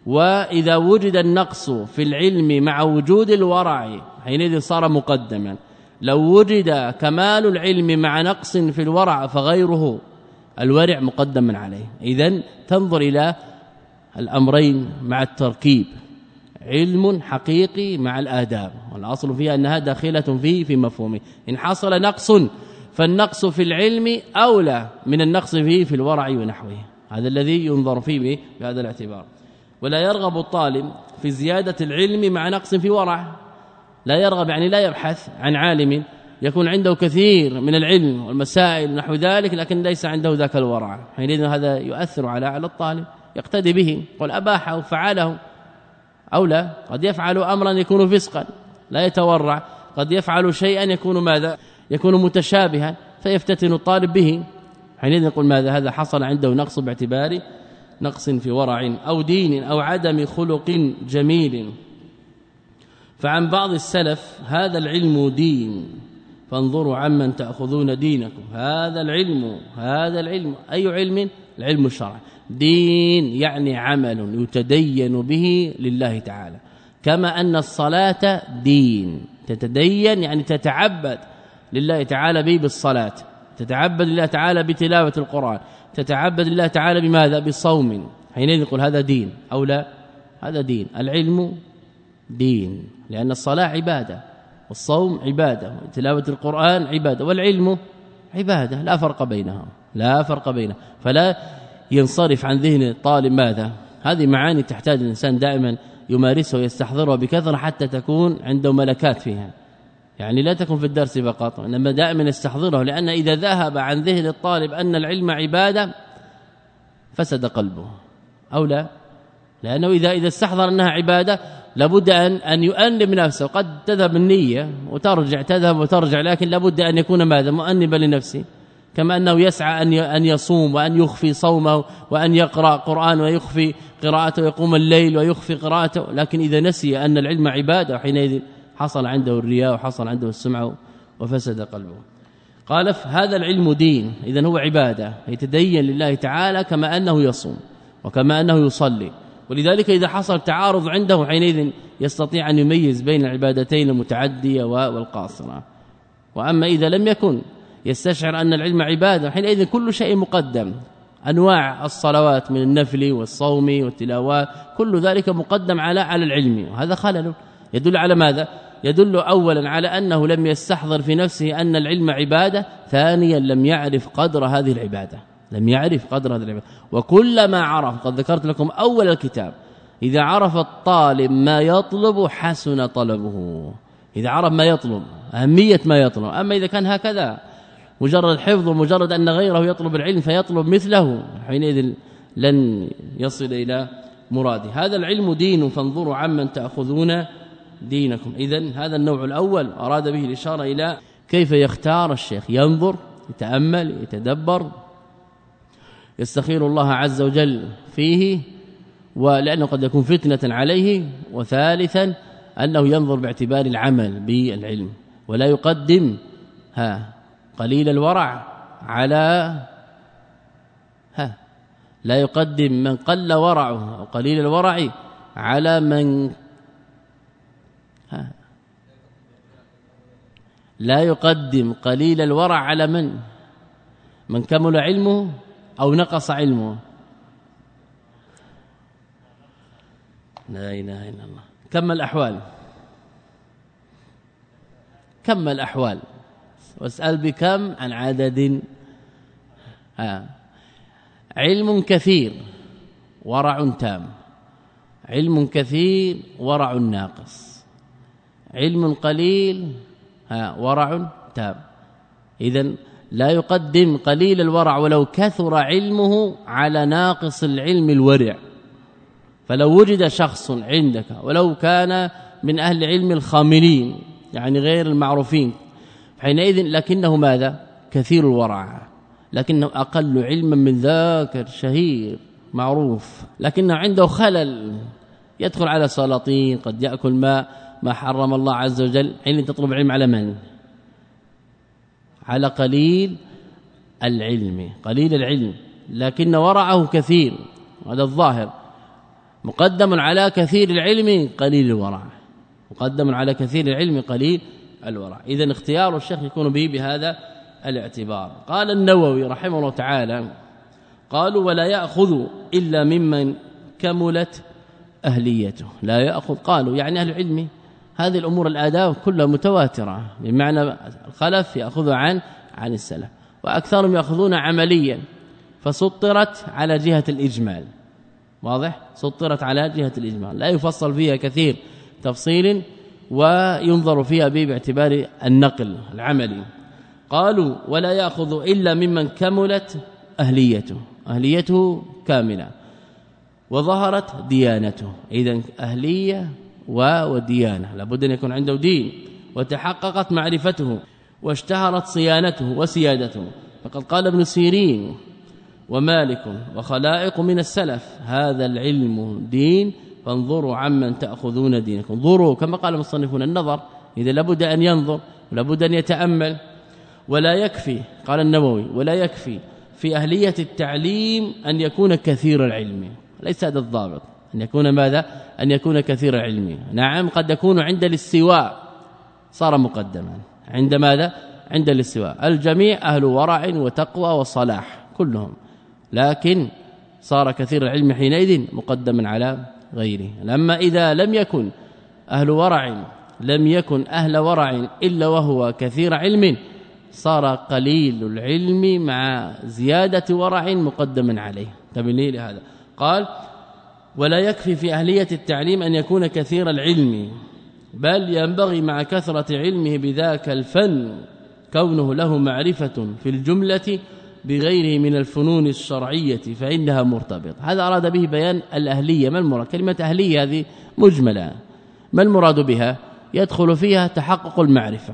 وإذا وجد النقص في العلم مع وجود الورع حينئذ صار مقدما. لو وجد كمال العلم مع نقص في الورع فغيره الورع مقدم عليه. اذا تنظر إلى الأمرين مع التركيب. علم حقيقي مع الآداب والأصل فيها أنها داخلة فيه في مفهومه. إن حصل نقص فالنقص في العلم أولى من النقص فيه في الورع ونحوه. هذا الذي ينظر فيه بهذا الاعتبار. ولا يرغب الطالب في زيادة العلم مع نقص في ورع. لا يرغب يعني لا يبحث عن عالم يكون عنده كثير من العلم والمسائل نحو ذلك لكن ليس عنده ذاك الورع. حينئذ هذا يؤثر على على الطالب. يقتدي به قل اباحه فعله أو لا. قد يفعل امرا يكون فسقا لا يتورع. قد يفعل شيئا يكون ماذا؟ يكون متشابها فيفتتن الطالب به. حينئذ نقول ماذا؟ هذا حصل عنده نقص باعتبار نقص في ورع أو دين أو عدم خلق جميل. فعن بعض السلف هذا العلم دين فانظروا عمن تأخذون دينكم. هذا العلم هذا العلم. أي علم؟ العلم الشرعي دين يعني عمل يتدين به لله تعالى. كما أن الصلاة دين. تتدين يعني تتعبد لله تعالى به بالصلاة. تتعبد لله تعالى بتلاوة القرآن. تتعبد لله تعالى بماذا؟ بصوم. حينئذ يقول هذا دين أو لا؟ هذا دين. العلم دين لأن الصلاة عبادة والصوم عبادة وتلاوة القرآن عبادة والعلم عبادة. لا فرق بينها لا فرق بينها فلا ينصرف عن ذهن الطالب ماذا؟ هذه معاني تحتاج الإنسان دائما يمارسها ويستحضرها بكثرة حتى تكون عنده ملكات فيها. يعني لا تكون في الدرس فقط إنما دائما يستحضره لأن إذا ذهب عن ذهن الطالب أن العلم عبادة فسد قلبه. أو لا؟ لأنه إذا إذا استحضر أنها عبادة لابد أن أن يؤنب نفسه. قد تذهب النية وترجع تذهب وترجع لكن لابد أن يكون ماذا؟ مؤنبا لنفسه. كما أنه يسعى أن أن يصوم وأن يخفي صومه وأن يقرأ قرآن ويخفي قراءته ويقوم الليل ويخفي قراءته. لكن إذا نسي أن العلم عبادة حينئذ حصل عنده الرياء وحصل عنده السمع وفسد قلبه. قال هذا العلم دين اذا هو عبادة يتدين لله تعالى كما أنه يصوم وكما أنه يصلي. ولذلك إذا حصل تعارض عنده حينئذ يستطيع أن يميز بين العبادتين المتعدية والقاصرة. وأما إذا لم يكن يستشعر أن العلم عبادة حينئذ كل شيء مقدم. أنواع الصلوات من النفل والصوم والتلاوات كل ذلك مقدم على على العلم. وهذا خلل يدل على ماذا؟ يدل اولا على أنه لم يستحضر في نفسه أن العلم عبادة ثانيا لم يعرف قدر هذه العبادة لم يعرف قدر هذه العبادة. وكلما عرف قد ذكرت لكم أول الكتاب إذا عرف الطالب ما يطلب حسن طلبه. إذا عرف ما يطلب أهمية ما يطلب. أما إذا كان هكذا مجرد حفظ ومجرد أن غيره يطلب العلم فيطلب مثله حينئذ لن يصل إلى مراده. هذا العلم دين فانظروا عمن تأخذون دينكم. اذا هذا النوع الأول أراد به الإشارة إلى كيف يختار الشيخ. ينظر يتأمل يتدبر يستخير الله عز وجل فيه ولأنه قد يكون فتنة عليه وثالثا أنه ينظر باعتبار العمل بالعلم ولا يقدم ها قليل الورع على ها لا يقدم من قل ورعه أو قليل الورع على من ها. لا يقدم قليل الورع على من؟ من كمل علمه أو نقص علمه؟ لا إله إلا الله. كم الأحوال؟ كم الأحوال؟ واسأل بكم عن عدد. ها. علم كثير ورع تام. علم كثير ورع ناقص. علم قليل. ها ورع تام اذا لا يقدم قليل الورع ولو كثر علمه على ناقص العلم الورع. فلو وجد شخص عندك ولو كان من أهل علم الخاملين يعني غير المعروفين حينئذ لكنه ماذا؟ كثير الورع. لكنه أقل علما من ذاك شهير معروف. لكنه عنده خلل. يدخل على سلاطين قد يأكل ما ما حرم الله عز وجل. حين تطلب العلم على من؟ على قليل العلم قليل العلم. لكن ورعه كثير هذا الظاهر. مقدم على كثير العلم قليل الورع مقدم على كثير العلم قليل الورع اذا اختيار الشيخ يكون به بهذا الاعتبار. قال النووي رحمه الله تعالى قالوا ولا يأخذ إلا ممن كملت أهليته. لا يأخذ. قالوا يعني أهل العلم. هذه الأمور الآداب كلها متواترة بمعنى الخلف ياخذ عن عن السلف وأكثرهم يأخذون عمليا فسطرت على جهة الإجمال واضح؟ سطرت على جهة الإجمال لا يفصل فيها كثير تفصيل وينظر فيها به باعتبار النقل العملي. قالوا ولا يأخذ إلا ممن كملت أهليته أهليته كاملة وظهرت ديانته. اذا أهلية وديانه لابد أن يكون عنده دين. وتحققت معرفته. واشتهرت صيانته وسيادته. فقد قال ابن سيرين ومالك وخلائق من السلف. هذا العلم دين. فانظروا عمن تأخذون دينكم. انظروا كما قال المصنفون النظر. إذا لابد أن ينظر. ولابد أن يتأمل. ولا يكفي قال النووي ولا يكفي في أهلية التعليم أن يكون كثير العلم. ليس هذا الضابط. أن يكون ماذا؟ أن يكون كثير العلم نعم قد يكون عند الاستواء. صار مقدما. عند ماذا؟ عند الاستواء. الجميع أهل ورع وتقوى وصلاح كلهم. لكن صار كثير العلم حينئذ مقدما على غيره. لما إذا لم يكن أهل ورع لم يكن أهل ورع إلا وهو كثير علم صار قليل العلم مع زيادة ورع مقدما عليه. تبني لهذا. قال ولا يكفي في أهلية التعليم أن يكون كثير العلم بل ينبغي مع كثرة علمه بذاك الفن كونه له معرفة في الجملة بغيره من الفنون الشرعية فإنها مرتبط هذا أراد به بيان الأهلية. ما المراد؟ كلمة أهلية هذه مجملة. ما المراد بها؟ يدخل فيها تحقق المعرفة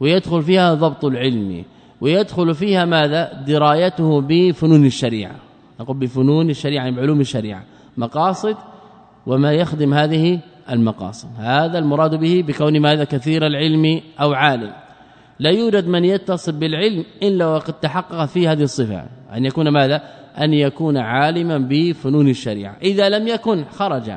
ويدخل فيها ضبط العلم ويدخل فيها ماذا؟ درايته بفنون الشريعة. نقول بفنون الشريعة يعني بعلوم الشريعة. مقاصد وما يخدم هذه المقاصد. هذا المراد به بكون ماذا؟ كثير العلم أو عالم. لا يوجد من يتصل بالعلم إلا وقد تحقق فيه هذه الصفة. أن يكون ماذا؟ أن يكون عالما بفنون الشريعة. إذا لم يكن خرج.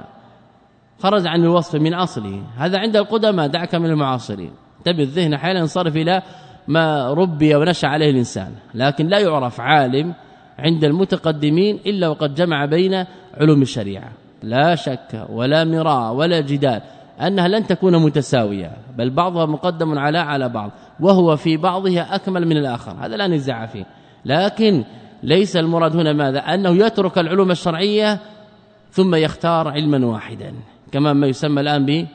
خرج عن الوصف من أصله. هذا عند القدماء دعك من المعاصرين. تبي الذهن أحيانا ينصرف إلى ما ربي ونشأ عليه الإنسان. لكن لا يعرف عالم عند المتقدمين إلا وقد جمع بين علوم الشريعة. لا شك ولا مراء ولا جدال أنها لن تكون متساوية بل بعضها مقدم على على بعض وهو في بعضها أكمل من الآخر هذا لا نزاع فيه. لكن ليس المراد هنا ماذا؟ أنه يترك العلوم الشرعية ثم يختار علما واحدا كما ما يسمى الآن ب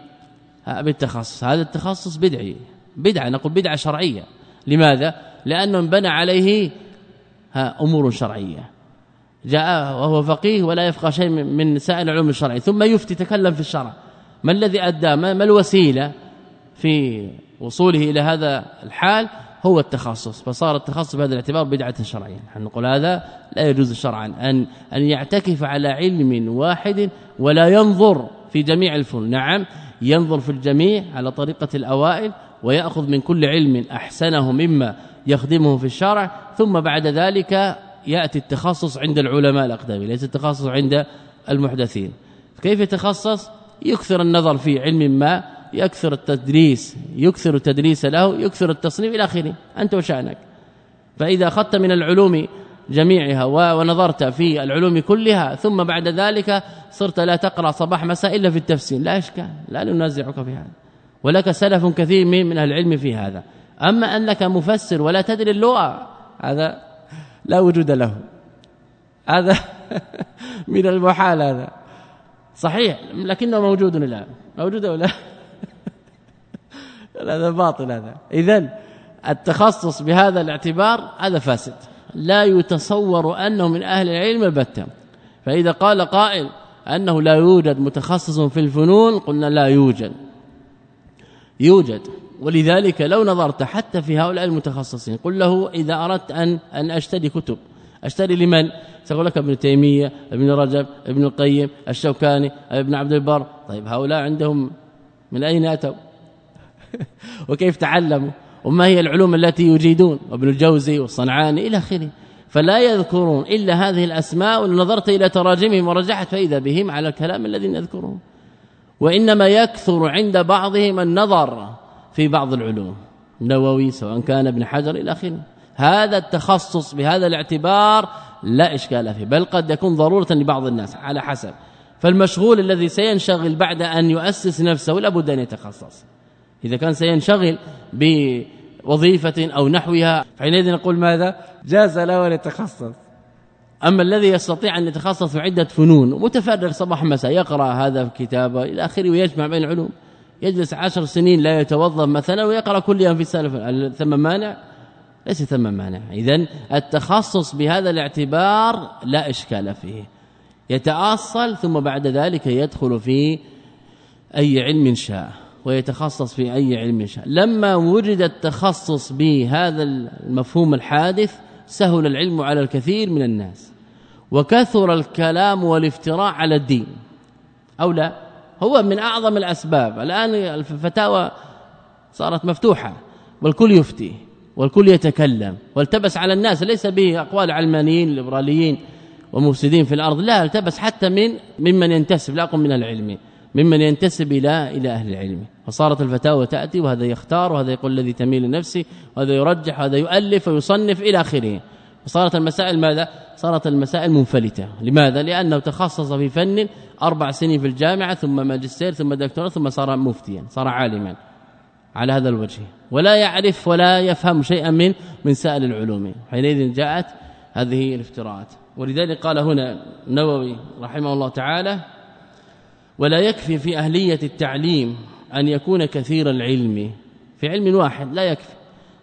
بالتخصص. هذا التخصص بدعي بدعة نقول بدعة شرعية. لماذا؟ لأنه بنى عليه ها أمور شرعية. جاء وهو فقيه ولا يفقه شيء من سائر العلوم الشرعية. ثم يفتي تكلم في الشرع. ما الذي أدى؟ ما الوسيلة في وصوله إلى هذا الحال؟ هو التخصص. فصار التخصص بهذا الاعتبار بدعة شرعية. نحن نقول هذا لا يجوز شرعا. ان أن يعتكف على علم واحد ولا ينظر في جميع الفنون. نعم ينظر في الجميع على طريقة الأوائل ويأخذ من كل علم أحسنه مما يخدمه في الشرع ثم بعد ذلك يأتي التخصص عند العلماء الاقدمين ليس التخصص عند المحدثين. كيف يتخصص؟ يكثر النظر في علم ما يكثر التدريس يكثر التدريس له يكثر التصنيف إلى آخره أنت وشأنك. فإذا أخذت من العلوم جميعها ونظرت في العلوم كلها ثم بعد ذلك صرت لا تقرأ صباح مساء إلا في التفسير. لا إشكال لا ننازعك في هذا. ولك سلف كثير من من العلم في هذا. أما أنك مفسر ولا تدري اللغة هذا لا وجود له. هذا من المحال هذا. صحيح لكنه موجود الان موجود ولا هذا باطل هذا. اذا التخصص بهذا الاعتبار هذا فاسد. لا يتصور أنه من أهل العلم البتة. فإذا قال قائل أنه لا يوجد متخصص في الفنون قلنا لا يوجد. يوجد. ولذلك لو نظرت حتى في هؤلاء المتخصصين قل له إذا أردت أن أن أشتري كتب. أشتري لمن؟ سأقول لك ابن تيمية ابن رجب ابن القيم الشوكاني ابن عبد البر. طيب هؤلاء عندهم من أين أتوا؟ وكيف تعلموا؟ وما هي العلوم التي يجيدون؟ وابن الجوزي والصنعاني إلى آخره. فلا يذكرون إلا هذه الأسماء ونظرت إلى تراجمهم ورجحت فإذا بهم على الكلام الذي نذكره. وإنما يكثر عند بعضهم النظر في بعض العلوم النووي سواء كان ابن حجر إلى آخره. هذا التخصص بهذا الاعتبار لا إشكال فيه بل قد يكون ضرورة لبعض الناس على حسب. فالمشغول الذي سينشغل بعد أن يؤسس نفسه لابد أن يتخصص. إذا كان سينشغل بوظيفة أو نحوها حينئذ نقول ماذا؟ جاز له أن يتخصص. أما الذي يستطيع أن يتخصص في عدة فنون متفرغ صباح مساء يقرأ هذا في كتابه إلى آخره ويجمع بين العلوم. يجلس عشر سنين لا يتوظف مثلا ويقرأ كل يوم في السلف ثم مانع؟ ليس ثم مانع. اذا التخصص بهذا الاعتبار لا إشكال فيه. يتأصل ثم بعد ذلك يدخل في أي علم شاء ويتخصص في أي علم شاء. لما وجد التخصص بهذا المفهوم الحادث سهل العلم على الكثير من الناس وكثر الكلام والافتراء على الدين. أو لا؟ هو من أعظم الأسباب. الآن الفتاوى صارت مفتوحة والكل يفتي والكل يتكلم والتبس على الناس ليس به اقوال علمانيين ليبراليين ومفسدين في الأرض لا التبس حتى من ممن ينتسب لا من العلم ممن ينتسب إلى إلى أهل العلم. فصارت الفتاوى تأتي وهذا يختار وهذا يقول الذي تميل لنفسه وهذا يرجح وهذا يؤلف ويصنف إلى آخره. وصارت المسائل ماذا؟ صارت المسائل منفلتة. لماذا؟ لأنه تخصص في فن أربع سنين في الجامعة ثم ماجستير ثم دكتوراه ثم صار مفتيا صار عالما على هذا الوجه. ولا يعرف ولا يفهم شيئا من من سائل العلوم. حينئذ جاءت هذه الافتراءات. ولذلك قال هنا النووي رحمه الله تعالى ولا يكفي في أهلية التعليم أن يكون كثير العلم. في علم واحد لا يكفي.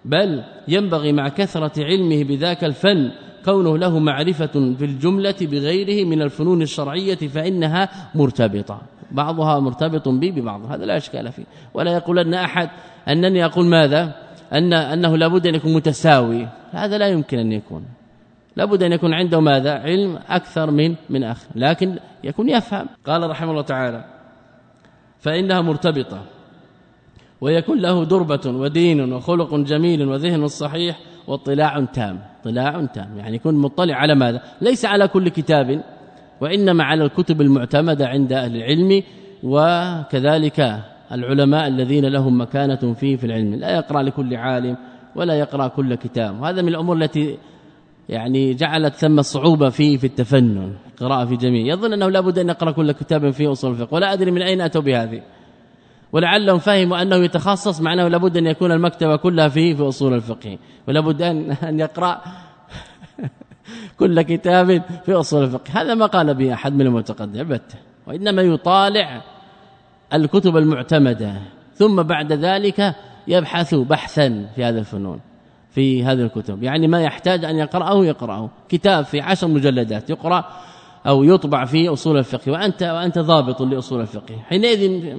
بل ينبغي مع كثرة علمه بذاك الفن كونه له معرفة في الجملة بغيره من الفنون الشرعية فإنها مرتبطة. بعضها مرتبط به ببعض هذا لا إشكال فيه. ولا يقولن أحد أنني أقول ماذا؟ ان أنه لابد أن يكون متساوي. هذا لا يمكن أن يكون. لابد أن يكون عنده ماذا؟ علم أكثر من من أخ لكن يكون يفهم. قال رحمه الله تعالى فإنها مرتبطة. ويكون له دربة ودين وخلق جميل وذهن صحيح واطلاع تام. اطلاع تام. يعني يكون مطلع على ماذا؟ ليس على كل كتاب وإنما على الكتب المعتمدة عند أهل العلم وكذلك العلماء الذين لهم مكانة فيه في العلم. لا يقرأ لكل عالم ولا يقرأ كل كتاب. وهذا من الأمور التي يعني جعلت ثم صعوبة فيه في التفنن قراءة في جميع. يظن أنه لابد أن يقرا كل كتاب في أصول الفقه ولا أدري من أين أتوا بهذه. ولعلهم فهموا أنه يتخصص معناه لابد أن يكون المكتبة كلها فيه في أصول الفقه. ولابد ان أن يقرأ كل كتاب في أصول الفقه. هذا ما قال به أحد من المتقدمين البته وإنما يطالع الكتب المعتمدة. ثم بعد ذلك يبحث بحثا في هذا الفنون في هذه الكتب. يعني ما يحتاج أن يقرأه يقرأه. كتاب في عشر مجلدات يقرأ أو يطبع في أصول الفقه وأنت وأنت ضابط لأصول الفقه. حينئذ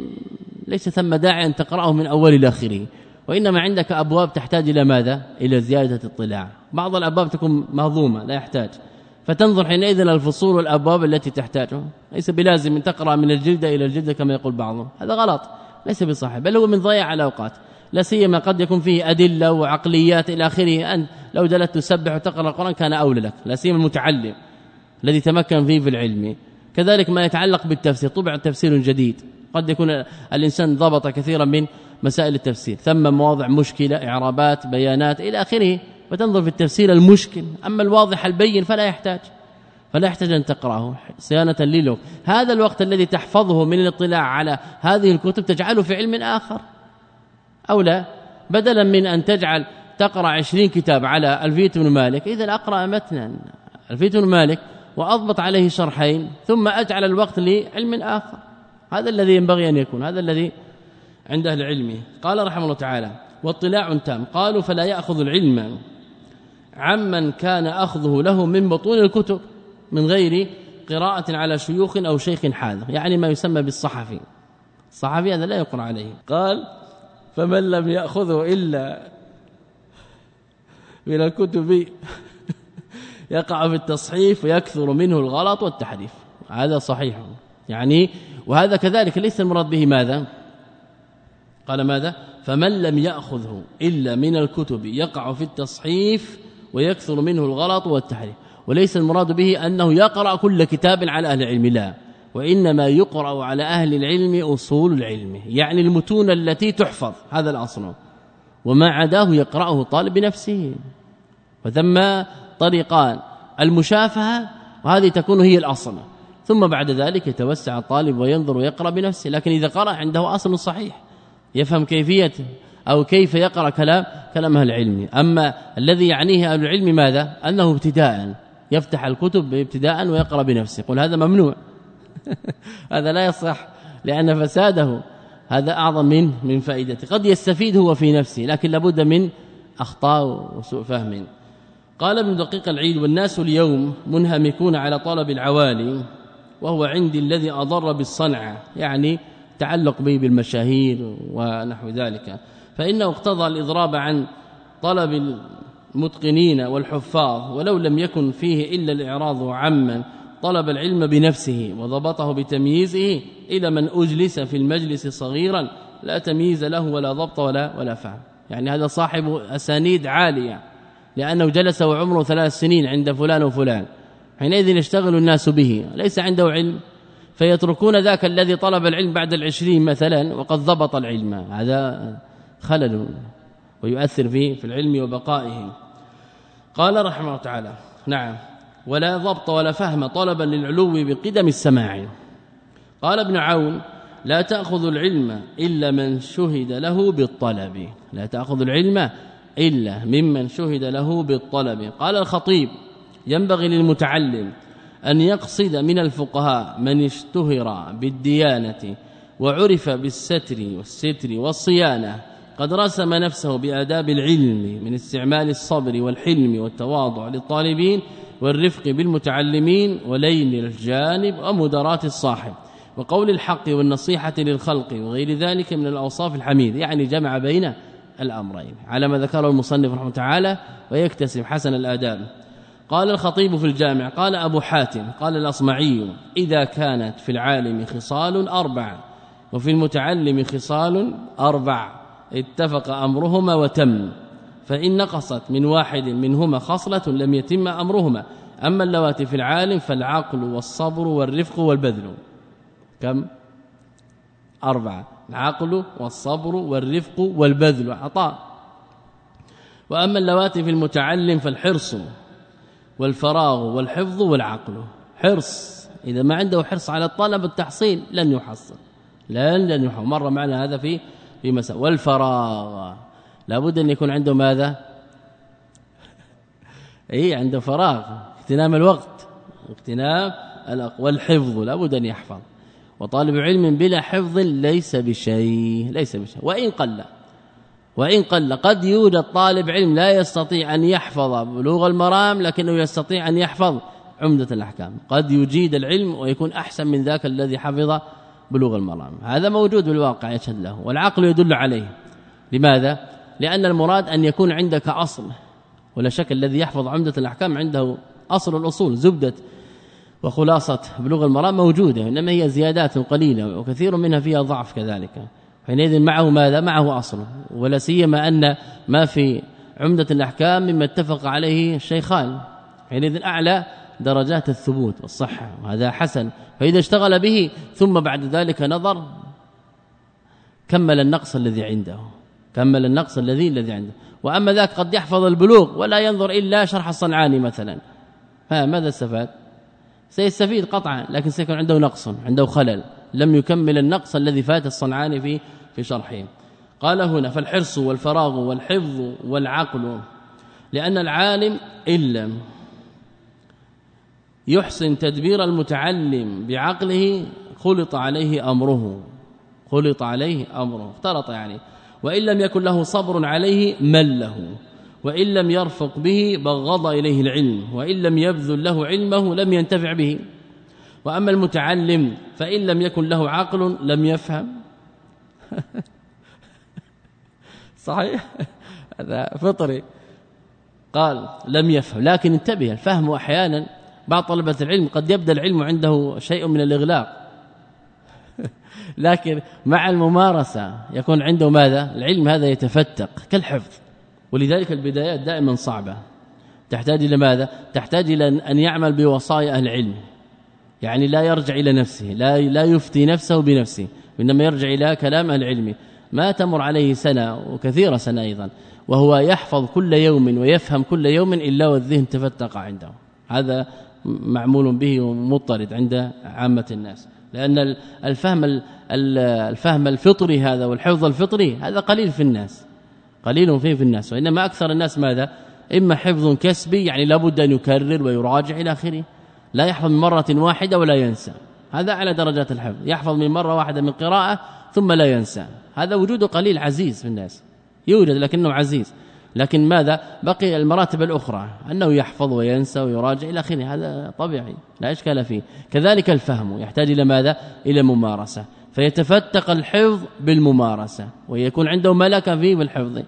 ليس ثم داعي أن تقرأه من أول إلى آخره. وإنما عندك أبواب تحتاج إلى ماذا؟ إلى زيادة اطلاع بعض الأبواب تكون مهضومة لا يحتاج. فتنظر حينئذ الفصول والأبواب التي تحتاجها ليس بلازم أن تقرأ من الجلدة إلى الجلدة كما يقول بعضهم. هذا غلط. ليس بصحيح. بل هو من ضياع الأوقات. لا سيما قد يكون فيه أدلة وعقليات إلى آخره. أن لو جلست تسبح وتقرأ القرآن كان أولى لك. لا سيما المتعلم. الذي تمكن فيه في العلم. كذلك ما يتعلق بالتفسير. طبع تفسير جديد. قد يكون الإنسان ضبط كثيرا من مسائل التفسير. ثم مواضع مشكلة إعرابات بيانات إلى آخره. وتنظر في التفسير المشكل. أما الواضح البين فلا يحتاج. فلا يحتاج أن تقرأه. صيانة لله هذا الوقت الذي تحفظه من الاطلاع على هذه الكتب تجعله في علم آخر. أو لا. بدلا من أن تجعل تقرأ 20 كتاب على الفيه بن مالك إذا أقرأ متنا. الفيه بن مالك وأضبط عليه شرحين ثم أجعل الوقت لعلم آخر. هذا الذي ينبغي أن يكون هذا الذي عند أهل العلم. قال رحمه الله تعالى واطلاع تام. قالوا فلا يأخذ العلم عمن كان أخذه له من بطون الكتب من غير قراءة على شيوخ أو شيخ حاذق يعني ما يسمى بالصحفي. الصحفي هذا لا يقرأ عليه. قال فمن لم يأخذه إلا من الكتب يقع في التصحيف ويكثر منه الغلط والتحريف. هذا صحيح. يعني وهذا كذلك ليس المراد به ماذا؟ قال ماذا؟ فمن لم يأخذه إلا من الكتب يقع في التصحيف ويكثر منه الغلط والتحريف. وليس المراد به أنه يقرأ كل كتاب على أهل العلم لا. وإنما يقرأ على أهل العلم أصول العلم يعني المتون التي تحفظ. هذا الأصل. وما عداه يقرأه طالب بنفسه فثم طريقان المشافهة وهذه تكون هي الأصل. ثم بعد ذلك يتوسع الطالب وينظر ويقرأ بنفسه لكن إذا قرأ عنده أصل صحيح يفهم كيفية أو كيف يقرأ كلام كلام أهل العلم. أما الذي يعنيه أهل العلم ماذا؟ أنه ابتداء يفتح الكتب ابتداء ويقرأ بنفسه. يقول هذا ممنوع. هذا لا يصح لأن فساده هذا أعظم من من فائدته. قد يستفيد هو في نفسه لكن لابد من أخطاء وسوء فهم. قال ابن دقيق العيد والناس اليوم منهمكون على طلب العوالي وهو عندي الذي أضر بالصنعه يعني تعلق به بالمشاهير ونحو ذلك. فإنه اقتضى الإضراب عن طلب المتقنين والحفاظ ولو لم يكن فيه إلا الإعراض عمن طلب العلم بنفسه وضبطه بتمييزه إلى من أجلس في المجلس صغيرا لا تمييز له ولا ضبط ولا ولا فهم. يعني هذا صاحب أسانيد عالية. لأنه جلس وعمره ثلاث سنين عند فلان وفلان. حينئذ يشتغل الناس به ليس عنده علم. فيتركون ذاك الذي طلب العلم بعد العشرين مثلا وقد ضبط العلم. هذا خلل ويؤثر فيه في العلم وبقائه. قال رحمه الله تعالى نعم. ولا ضبط ولا فهم طلبا للعلو بقدم السماع. قال ابن عون لا تأخذ العلم إلا من شهد له بالطلب. لا تأخذ العلم إلا ممن شهد له بالطلب. قال الخطيب ينبغي للمتعلم أن يقصد من الفقهاء من اشتهر بالديانة وعرف بالستر والستر والصيانة. قد رسم نفسه بآداب العلم من استعمال الصبر والحلم والتواضع للطالبين والرفق بالمتعلمين ولين الجانب ومدارات الصاحب. وقول الحق والنصيحة للخلق وغير ذلك من الأوصاف الحميد يعني جمع بين الأمرين. على ما ذكره المصنف رحمه تعالى ويكتسب حسن الآداب. قال الخطيب في الجامع قال أبو حاتم قال الأصمعي إذا كانت في العالم خصال أربع وفي المتعلم خصال أربع اتفق أمرهما وتم. فإن نقصت من واحد منهما خصلة لم يتم أمرهما. أما اللواتي في العالم فالعقل والصبر والرفق والبذل. كم؟ أربعة. العقل والصبر والرفق والبذل عطاء وأما اللواتي في المتعلم فالحرص والفراغ والحفظ والعقل. حرص إذا ما عنده حرص على الطلب التحصيل لن يحصل. لن لن يحصل. مر معنا هذا في في مساء والفراغ لابد أن يكون عنده ماذا؟ اي عنده فراغ. اغتنام الوقت. اغتنام والحفظ لابد أن يحفظ. وطالب علم بلا حفظ ليس بشيء ليس بشيء. وإن قل وإن قل قد يوجد طالب علم لا يستطيع أن يحفظ بلوغ المرام لكنه يستطيع أن يحفظ عمدة الأحكام. قد يجيد العلم ويكون أحسن من ذاك الذي حفظ بلوغ المرام. هذا موجود بالواقع يشهد له. والعقل يدل عليه. لماذا؟ لأن المراد أن يكون عندك أصل. ولا شك الذي يحفظ عمدة الأحكام عنده أصل الأصول زبدة وخلاصة بلوغ المرام موجودة إنما هي زيادات قليلة وكثير منها فيها ضعف كذلك. حينئذ معه ماذا؟ معه أصل ولا سيما أن ما في عمدة الأحكام مما اتفق عليه الشيخان. حينئذ أعلى درجات الثبوت والصحة وهذا حسن. فإذا اشتغل به ثم بعد ذلك نظر كمل النقص الذي عنده كمل النقص الذي الذي عنده. وأما ذاك قد يحفظ البلوغ ولا ينظر إلا شرح الصنعاني مثلا. ها ماذا استفاد؟ سيستفيد قطعا لكن سيكون عنده نقص عنده خلل. لم يكمل النقص الذي فات الصنعاني في في شرحه. قال هنا فالحرص والفراغ والحفظ والعقل لأن العالم إن لم يحسن تدبير المتعلم بعقله خلط عليه أمره. خلط عليه أمره. افترط يعني. وإن لم يكن له صبر عليه مله. وإن لم يرفق به بغض إليه العلم وإن لم يبذل له علمه لم ينتفع به. وأما المتعلم فإن لم يكن له عقل لم يفهم. صحيح؟ هذا فطري. قال لم يفهم. لكن انتبه الفهم أحيانا بعض طلبة العلم قد يبدأ العلم عنده شيء من الإغلاق. لكن مع الممارسة يكون عنده ماذا؟ العلم هذا يتفتق كالحفظ. ولذلك البدايات دائما صعبة. تحتاج إلى ماذا؟ تحتاج إلى أن يعمل بوصايا أهل العلم. يعني لا يرجع إلى نفسه لا لا يفتي نفسه بنفسه وإنما يرجع إلى كلام أهل العلم. ما تمر عليه سنة وكثيرة سنة أيضا وهو يحفظ كل يوم ويفهم كل يوم إلا والذهن تفتق عنده. هذا معمول به ومضطرد عند عامة الناس. لأن الفهم الفهم الفطري هذا والحفظ الفطري هذا قليل في الناس. قليل فيه في الناس وإنما أكثر الناس ماذا؟ إما حفظ كسبي يعني لابد أن يكرر ويراجع إلى آخره. لا يحفظ من مرة واحدة ولا ينسى. هذا على درجات الحفظ. يحفظ من مرة واحدة من قراءة ثم لا ينسى. هذا وجوده قليل عزيز في الناس. يوجد لكنه عزيز. لكن ماذا؟ بقي المراتب الأخرى. أنه يحفظ وينسى ويراجع إلى آخره. هذا طبيعي. لا إشكال فيه. كذلك الفهم. يحتاج إلى ماذا؟ إلى ممارسة. فيتفتق الحفظ بالممارسة ويكون عنده ملكة فيه بالحفظ.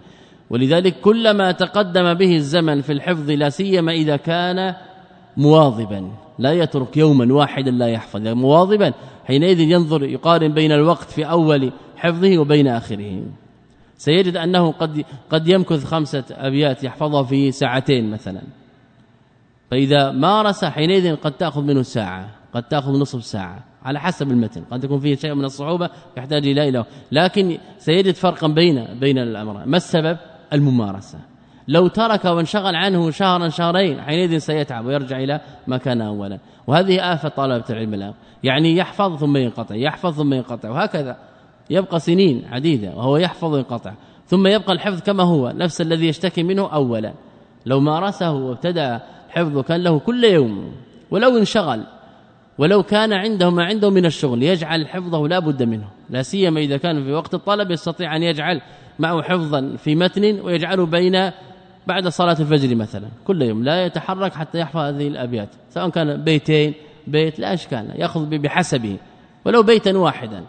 ولذلك كلما تقدم به الزمن في الحفظ لا سيما إذا كان مواظبا لا يترك يوما واحدا لا يحفظ مواظبا حينئذ ينظر يقارن بين الوقت في أول حفظه وبين آخره. سيجد أنه قد قد يمكث خمسة أبيات يحفظها في ساعتين مثلا. فإذا مارس حينئذ قد تأخذ منه ساعة. قد تأخذ نصف ساعة على حسب المتن. قد يكون فيه شيء من الصعوبة يحتاج إلى إله لكن سيجد فرقا بين بين الأمر. ما السبب؟ الممارسة. لو ترك وانشغل عنه شهرا شهرين حينئذ سيتعب ويرجع إلى ما كان أولا. وهذه آفة طلبة العلم الآن. يعني يحفظ ثم ينقطع يحفظ ثم ينقطع وهكذا. يبقى سنين عديدة وهو يحفظ وينقطع. ثم يبقى الحفظ كما هو نفس الذي يشتكي منه اولا. لو مارسه وابتدى حفظه كان له كل يوم. ولو انشغل ولو كان عنده ما عنده من الشغل يجعل حفظه لا بد منه. لا سيما إذا كان في وقت الطلب يستطيع أن يجعل معه حفظا في متن ويجعله بين بعد صلاة الفجر مثلا. كل يوم لا يتحرك حتى يحفظ هذه الأبيات. سواء كان بيتين بيت لا إشكال يأخذ بحسبه. ولو بيتا واحدا.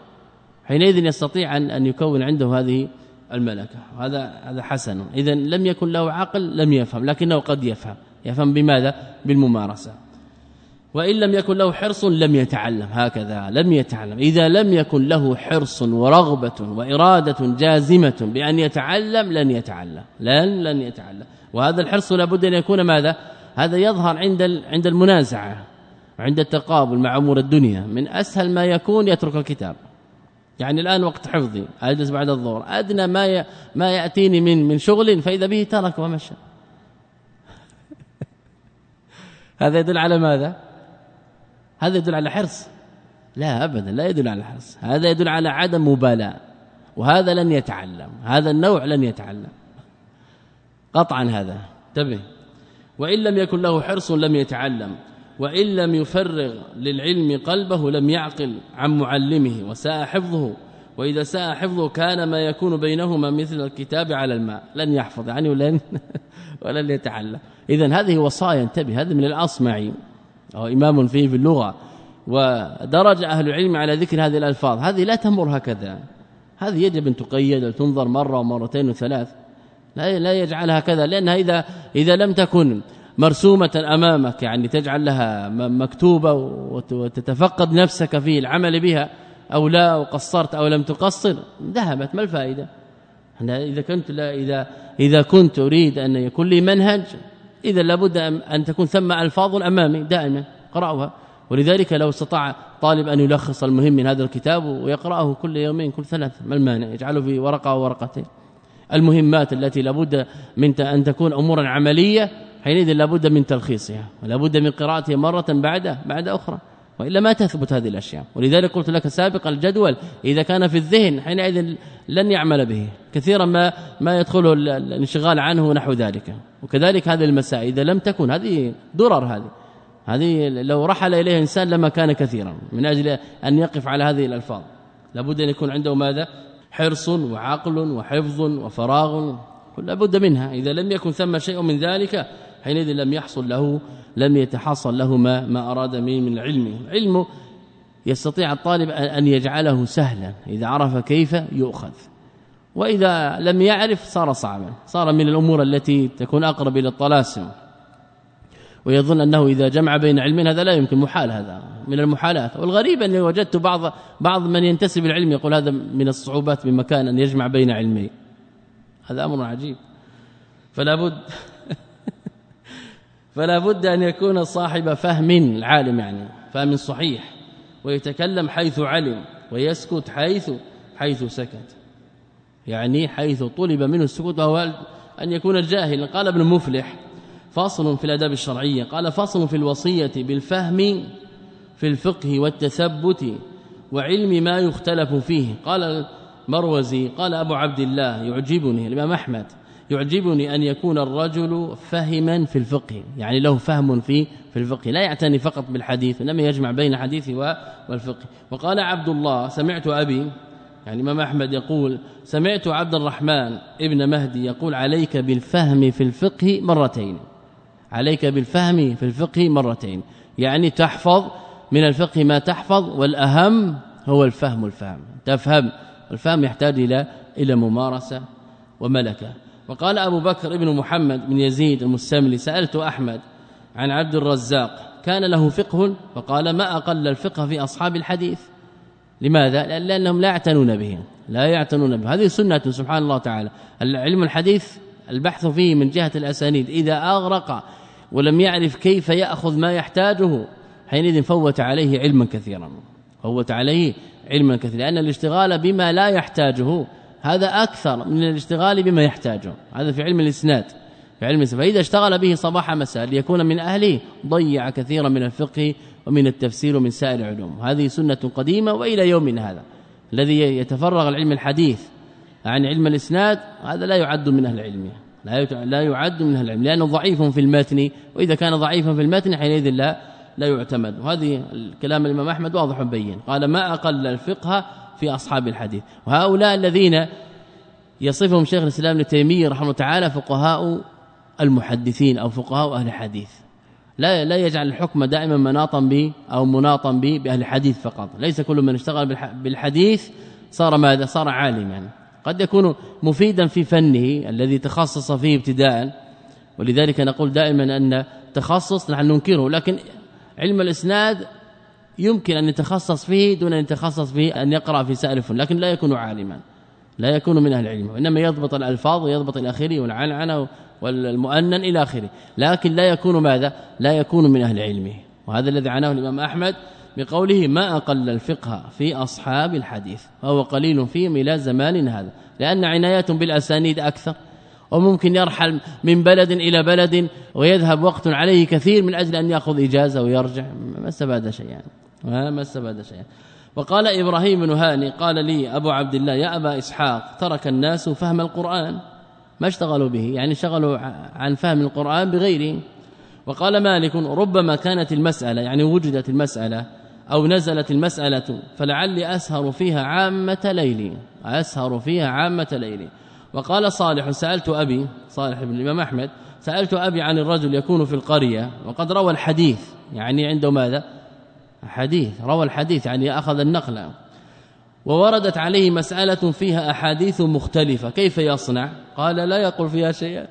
حينئذ يستطيع ان أن يكون عنده هذه الملكة. هذا هذا حسن. اذا لم يكن له عقل لم يفهم. لكنه قد يفهم. يفهم بماذا؟ بالممارسة. وإن لم يكن له حرص لم يتعلم. هكذا لم يتعلم. إذا لم يكن له حرص ورغبة وإرادة جازمة بأن يتعلم لن يتعلم. لن لن يتعلم. وهذا الحرص لابد أن يكون ماذا؟ هذا يظهر عند عند المنازعة عند التقابل مع أمور الدنيا. من أسهل ما يكون يترك الكتاب. يعني الآن وقت حفظي أجلس بعد الظهر. أدنى ما ي... ما يأتيني من من شغل فإذا به ترك ومشى. هذا يدل على ماذا؟ هذا يدل على حرص. لا ابدا لا يدل على حرص. هذا يدل على عدم مبالاة وهذا لن يتعلم. هذا النوع لن يتعلم. قطعا هذا. انتبه. وإن لم يكن له حرص لم يتعلم. وإن لم يفرغ للعلم قلبه لم يعقل عن معلمه وساء حفظه وإذا ساء حفظه كان ما يكون بينهما مثل الكتاب على الماء. لن يحفظ يعني ولن ولن يتعلم. اذا هذه وصايا انتبه هذه من الاصمعي أو إمام فيه في اللغة ودرج أهل العلم على ذكر هذه الألفاظ. هذه لا تمر هكذا. هذه يجب أن تقيد وتنظر مرة ومرتين وثلاث. لا لا يجعلها كذا لأنها إذا إذا لم تكن مرسومة أمامك يعني تجعل لها مكتوبة وتتفقد نفسك في العمل بها أو لا وقصرت أو لم تقصر ذهبت ما الفائدة؟ إذا كنت لا إذا إذا كنت أريد أن يكون لي منهج إذا لابد أن تكون ثم ألفاظ امامي دائما قرأها. ولذلك لو استطاع طالب أن يلخص المهم من هذا الكتاب ويقرأه كل يومين كل ثلاث ما المانع؟ يجعله في ورقة أو ورقتين. المهمات التي لابد من أن تكون امورا عملية حينئذ لابد من تلخيصها ولابد من قراءتها مرة بعد بعد أخرى. والا ما تثبت هذه الأشياء. ولذلك قلت لك سابقا الجدول إذا كان في الذهن حينئذ لن يعمل به. كثيرا ما ما يدخله الانشغال عنه ونحو ذلك. وكذلك هذه المسائل إذا لم تكن هذه درر هذه. هذه لو رحل إليها إنسان لما كان كثيرا. من أجل أن يقف على هذه الألفاظ. لابد أن يكون عنده ماذا؟ حرص وعقل وحفظ وفراغ. لابد منها. إذا لم يكن ثم شيء من ذلك حينئذ لم يحصل له لم يتحصل له ما ما أراد به من العلم العلم يستطيع الطالب أن يجعله سهلا. إذا عرف كيف يؤخذ. وإذا لم يعرف صار صعبا. صار من الأمور التي تكون أقرب إلى الطلاسم. ويظن أنه إذا جمع بين علمين هذا لا يمكن محال هذا من المحالات. والغريب أني وجدت بعض بعض من ينتسب العلم يقول هذا من الصعوبات بمكان أن يجمع بين علمين. هذا أمر عجيب. فلا بد فلا بد أن يكون صاحب فهم العالم يعني فهم صحيح ويتكلم حيث علم ويسكت حيث حيث سكت. يعني حيث طلب منه السكوت وهو أن يكون جاهلا قال ابن مفلح فاصل في الأداب الشرعية قال فاصل في الوصية بالفهم في الفقه والتثبت وعلم ما يختلف فيه. قال مروزي قال أبو عبد الله يعجبني الإمام أحمد. يعجبني أن يكون الرجل فهما في الفقه يعني له فهم في في الفقه لا يعتني فقط بالحديث إنما يجمع بين الحديث والفقه. وقال عبد الله سمعت أبي يعني إمام أحمد يقول سمعت عبد الرحمن ابن مهدي يقول عليك بالفهم في الفقه مرتين. عليك بالفهم في الفقه مرتين. يعني تحفظ من الفقه ما تحفظ والأهم هو الفهم الفهم. تفهم الفهم يحتاج إلى إلى ممارسة وملكة. وقال أبو بكر ابن محمد بن يزيد المستملي سألت أحمد عن عبد الرزاق كان له فقه؟ فقال ما أقل الفقه في أصحاب الحديث. لماذا؟ لأنهم لا يعتنون به لا يعتنون به. هذه سنة سبحان الله تعالى. العلم الحديث البحث فيه من جهة الأسانيد. إذا أغرق ولم يعرف كيف يأخذ ما يحتاجه حينئذ فوت عليه علما كثيرا. فوت عليه علما كثيرا. لأن الاشتغال بما لا يحتاجه هذا أكثر من الاشتغال بما يحتاجه. هذا في علم الإسناد في علم فإذا اشتغل به صباح مساء ليكون من أهله ضيع كثيرا من الفقه ومن التفسير ومن سائر العلوم. هذه سنة قديمة وإلى يوم هذا الذي يتفرغ العلم الحديث عن علم الإسناد. هذا لا يعد من أهل العلم لا لا يعد من أهل العلم لأنه ضعيف في المتن. وإذا كان ضعيفا في المتن حينئذ لا لا يعتمد. وهذه الكلام الإمام أحمد واضح بين قال ما أقل الفقه في أصحاب الحديث. وهؤلاء الذين يصفهم شيخ الإسلام ابن تيمية رحمه الله تعالى فقهاء المحدثين أو فقهاء أهل الحديث. لا لا يجعل الحكم دائما مناطا به أو مناطا به بأهل الحديث فقط. ليس كل من اشتغل بالحديث صار ماذا؟ صار عالما. قد يكون مفيدا في فنه الذي تخصص فيه ابتداء ولذلك نقول دائما أن تخصص نحن ننكره. لكن علم الإسناد يمكن أن يتخصص فيه دون أن يتخصص فيه أن يقرأ في سائر الفن لكن لا يكون عالما لا يكون من أهل العلم وإنما يضبط الألفاظ ويضبط الأخير والعنعنه والمؤنن إلى آخره. لكن لا يكون ماذا؟ لا يكون من أهل علمه. وهذا الذي عناه الإمام أحمد بقوله ما أقل الفقه في أصحاب الحديث؟ وهو قليل فيهم إلى زمان هذا لأن عنايتهم بالأسانيد أكثر. وممكن يرحل من بلد إلى بلد ويذهب وقت عليه كثير من أجل أن يأخذ إجازة ويرجع. ما استفاد شيئا. ما استفاد شيئا. وقال إبراهيم بن هاني قال لي أبو عبد الله يا أبا إسحاق ترك الناس فهم القرآن. ما اشتغلوا به؟ يعني شغلوا عن فهم القرآن بغيره. وقال مالك ربما كانت المسألة يعني وجدت المسألة أو نزلت المسألة فلعلي أسهر فيها عامة ليلي. أسهر فيها عامة ليلي. وقال صالح سألت أبي صالح بن الإمام أحمد سألت أبي عن الرجل يكون في القرية وقد روى الحديث. يعني عنده ماذا؟ حديث روى الحديث يعني أخذ النقل. ووردت عليه مسألة فيها أحاديث مختلفة. كيف يصنع؟ قال لا يقول فيها شيئا.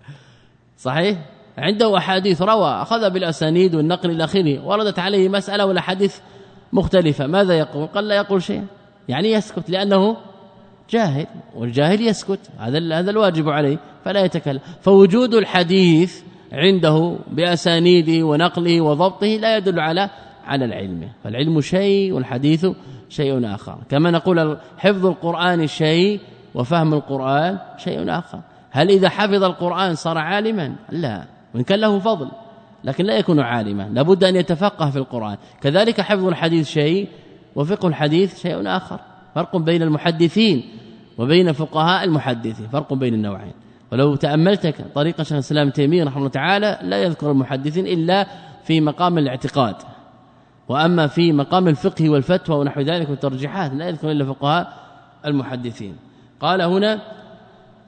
صحيح؟ عنده أحاديث روى أخذ بالأسانيد والنقل إلى آخره. وردت عليه مسألة والأحاديث مختلفة. ماذا يقول؟ قال لا يقول شيئا. يعني يسكت لأنه جاهل والجاهل يسكت. هذا هذا الواجب عليه فلا يتكلم. فوجود الحديث عنده بأسانيده ونقله وضبطه لا يدل على على العلم. فالعلم شيء والحديث شيء آخر. كما نقول حفظ القرآن شيء وفهم القرآن شيء آخر. هل إذا حفظ القرآن صار عالما؟ لا. وإن كان له فضل لكن لا يكون عالما. لابد أن يتفقه في القرآن. كذلك حفظ الحديث شيء وفقه الحديث شيء آخر. فرق بين المحدثين وبين فقهاء المحدثين فرق بين النوعين. ولو تأملتك طريقه شيخ الإسلام تيمية رحمه الله تعالى لا يذكر المحدثين إلا في مقام الاعتقاد. وأما في مقام الفقه والفتوى ونحو ذلك والترجيحات لا يذكر إلا فقهاء المحدثين. قال هنا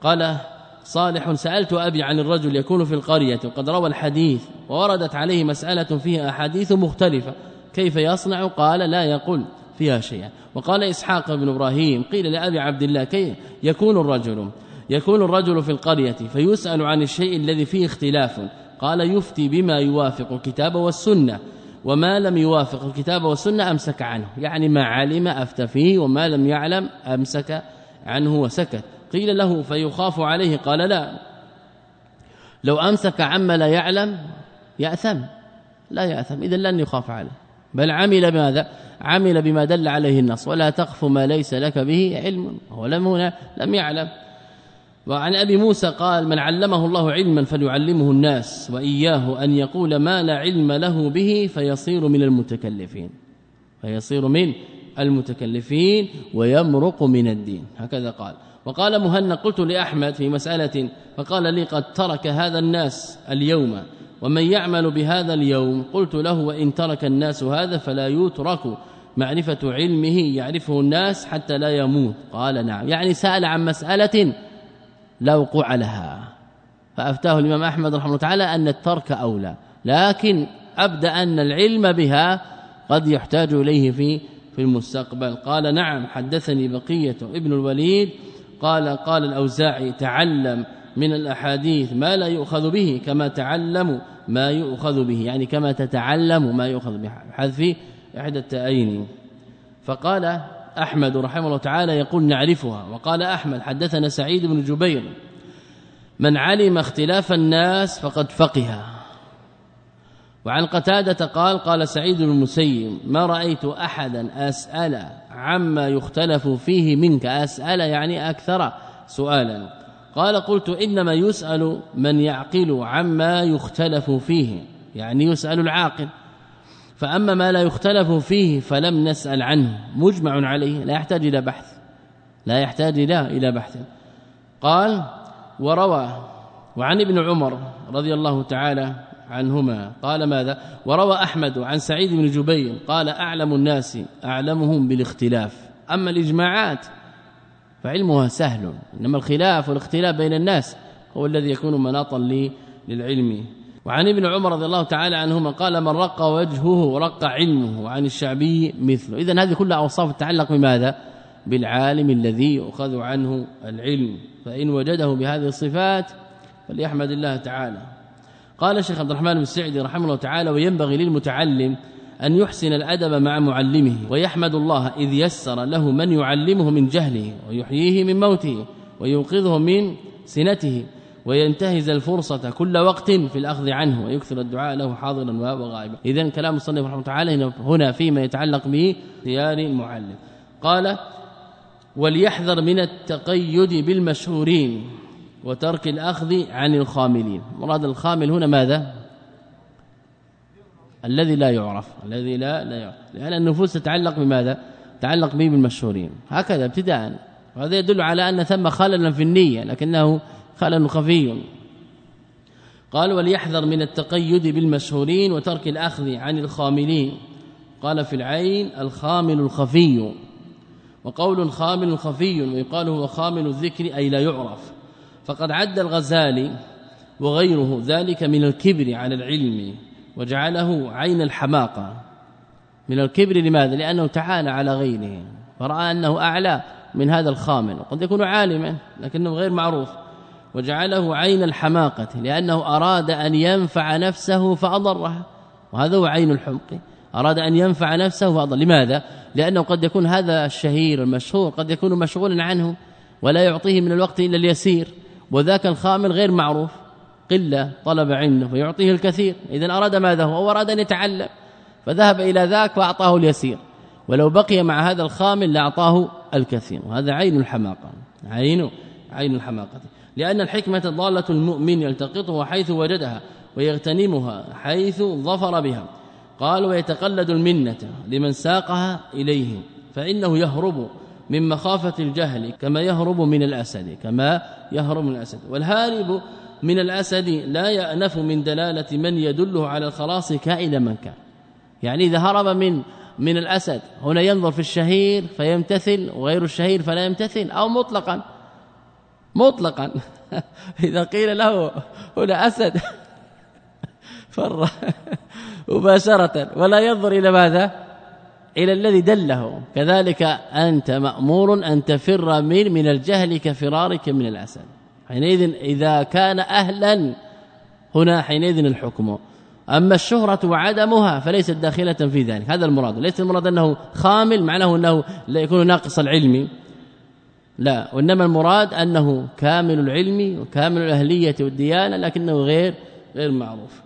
قال صالح سألت أبي عن الرجل يكون في القرية وقد روى الحديث ووردت عليه مسألة فيها أحاديث مختلفة كيف يصنع؟ قال لا يقول فيها شيئا. وقال إسحاق بن إبراهيم قيل لأبي عبد الله كيف يكون الرجل يكون الرجل في القرية فيسأل عن الشيء الذي فيه اختلاف. قال يفتي بما يوافق الكتاب والسنة. وما لم يوافق الكتاب والسنة أمسك عنه. يعني ما علم أفتى فيه وما لم يعلم أمسك عنه وسكت. قيل له فيخاف عليه؟ قال لا. لو أمسك عما لا يعلم يأثم. لا يأثم. اذا لن يخاف عليه. بل عمل بماذا؟ عمل بما دل عليه النص ولا تخف ما ليس لك به علم. هو لم هنا لم يعلم. وعن أبي موسى قال من علمه الله علما فليعلمه الناس وإياه أن يقول ما لا علم له به فيصير من المتكلفين. فيصير من المتكلفين ويمرق من الدين. هكذا قال. وقال مهنا قلت لأحمد في مسألة فقال لي قد ترك هذا الناس اليوم ومن يعمل بهذا اليوم قلت له وإن ترك الناس هذا فلا يترك. معرفة علمه يعرفه الناس حتى لا يموت. قال نعم. يعني سأل عن مسألة لا وقوع لها فأفتاه الإمام أحمد رحمه الله تعالى أن الترك أولى. لكن أبدأ أن العلم بها قد يحتاج إليه في في المستقبل. قال نعم. حدثني بقية ابن الوليد. قال قال الأوزاعي تعلم من الأحاديث ما لا يؤخذ به كما تعلم ما يؤخذ به يعني كما تتعلم ما يؤخذ به. حذف إحدى التاين فقال أحمد رحمه الله تعالى يقول نعرفها. وقال أحمد حدثنا سعيد بن جبير من علم اختلاف الناس فقد فقه وعن قتادة قال قال سعيد بن المسيب ما رأيت أحدا أسأل عما يختلف فيه منك أسأل يعني أكثر سؤالا. قال قلت إنما يسأل من يعقل عما يختلف فيه يعني يسأل العاقل. فأما ما لا يختلف فيه فلم نسأل عنه مجمع عليه لا يحتاج إلى بحث لا يحتاج إلى إلى بحث. قال وروى وعن ابن عمر رضي الله تعالى عنهما قال ماذا؟ وروى أحمد عن سعيد بن جبير قال أعلم الناس أعلمهم بالاختلاف. أما الإجماعات فعلمها سهل إنما الخلاف والاختلاف بين الناس هو الذي يكون مناطا للعلم. وعن ابن عمر رضي الله تعالى عنهما قال من رق وجهه رق علمه وعن الشعبي مثله. اذا هذه كلها أوصاف تتعلق بماذا؟ بالعالم الذي يؤخذ عنه العلم. فإن وجده بهذه الصفات فليحمد الله تعالى. قال الشيخ عبد الرحمن بن السعدي رحمه الله تعالى وينبغي للمتعلم أن يحسن الأدب مع معلمه ويحمد الله إذ يسر له من يعلمه من جهله ويحييه من موته وينقذه من سنته وينتهز الفرصة كل وقت في الأخذ عنه ويكثر الدعاء له حاضرا وغائبا. إذا كلام الصنف رحمه الله هنا فيما يتعلق به اختيار المعلم. قال وليحذر من التقيد بالمشهورين وترك الأخذ عن الخاملين. مراد الخامل هنا ماذا؟ الذي لا يعرف الذي لا لا يعرف. لأن النفوس تتعلق بماذا؟ تعلق به بالمشهورين. هكذا ابتداء وهذا يدل على أن ثم خللا في النية لكنه خلل خفي. قال وليحذر من التقيد بالمشهورين وترك الأخذ عن الخاملين. قال في العين الخامل الخفي. وقول خامل خفي ويقال هو خامل الذكر أي لا يعرف. فقد عد الغزالي وغيره ذلك من الكبر على العلم. وجعله عين الحماقة من الكبر لماذا؟ لأنه تعالى على غيره فرأى أنه أعلى من هذا الخامل وقد يكون عالما لكنه غير معروف. وجعله عين الحماقة لأنه أراد أن ينفع نفسه فأضرها وهذا هو عين الحمق. أراد أن ينفع نفسه فأضر لماذا؟ لأنه قد يكون هذا الشهير المشهور قد يكون مشغولا عنه ولا يعطيه من الوقت إلا اليسير وذاك الخامل غير معروف. قلة طلب عنده فيعطيه الكثير. اذا أراد ماذا هو؟ اراد أن يتعلم. فذهب إلى ذاك وأعطاه اليسير. ولو بقي مع هذا الخامل لأعطاه الكثير. وهذا عين الحماقة. عين عين الحماقة. لأن الحكمة ضالة المؤمن يلتقطها حيث وجدها ويغتنمها حيث ظفر بها. قال ويتقلد المنة لمن ساقها إليه. فإنه يهرب من مخافة الجهل كما يهرب من الأسد كما يهرب من الأسد. والهارب من الأسد لا يأنف من دلالة من يدله على الخلاص كائن من كان. يعني إذا هرب من من الأسد هنا ينظر في الشهير فيمتثل وغير الشهير فلا يمتثل أو مطلقا. مطلقا. إذا قيل له هنا أسد فر مباشرة. ولا ينظر إلى ماذا؟ إلى الذي دله. كذلك أنت مأمور أن تفر من من الجهل كفرارك من الأسد. حينئذ إذا كان أهلا هنا حينئذ الحكم. أما الشهرة وعدمها فليست داخلة في ذلك. هذا المراد. ليس المراد أنه خامل معناه أنه لا يكون ناقص العلم. لا وإنما المراد أنه كامل العلم وكامل الأهلية والديانة لكنه غير غير معروف.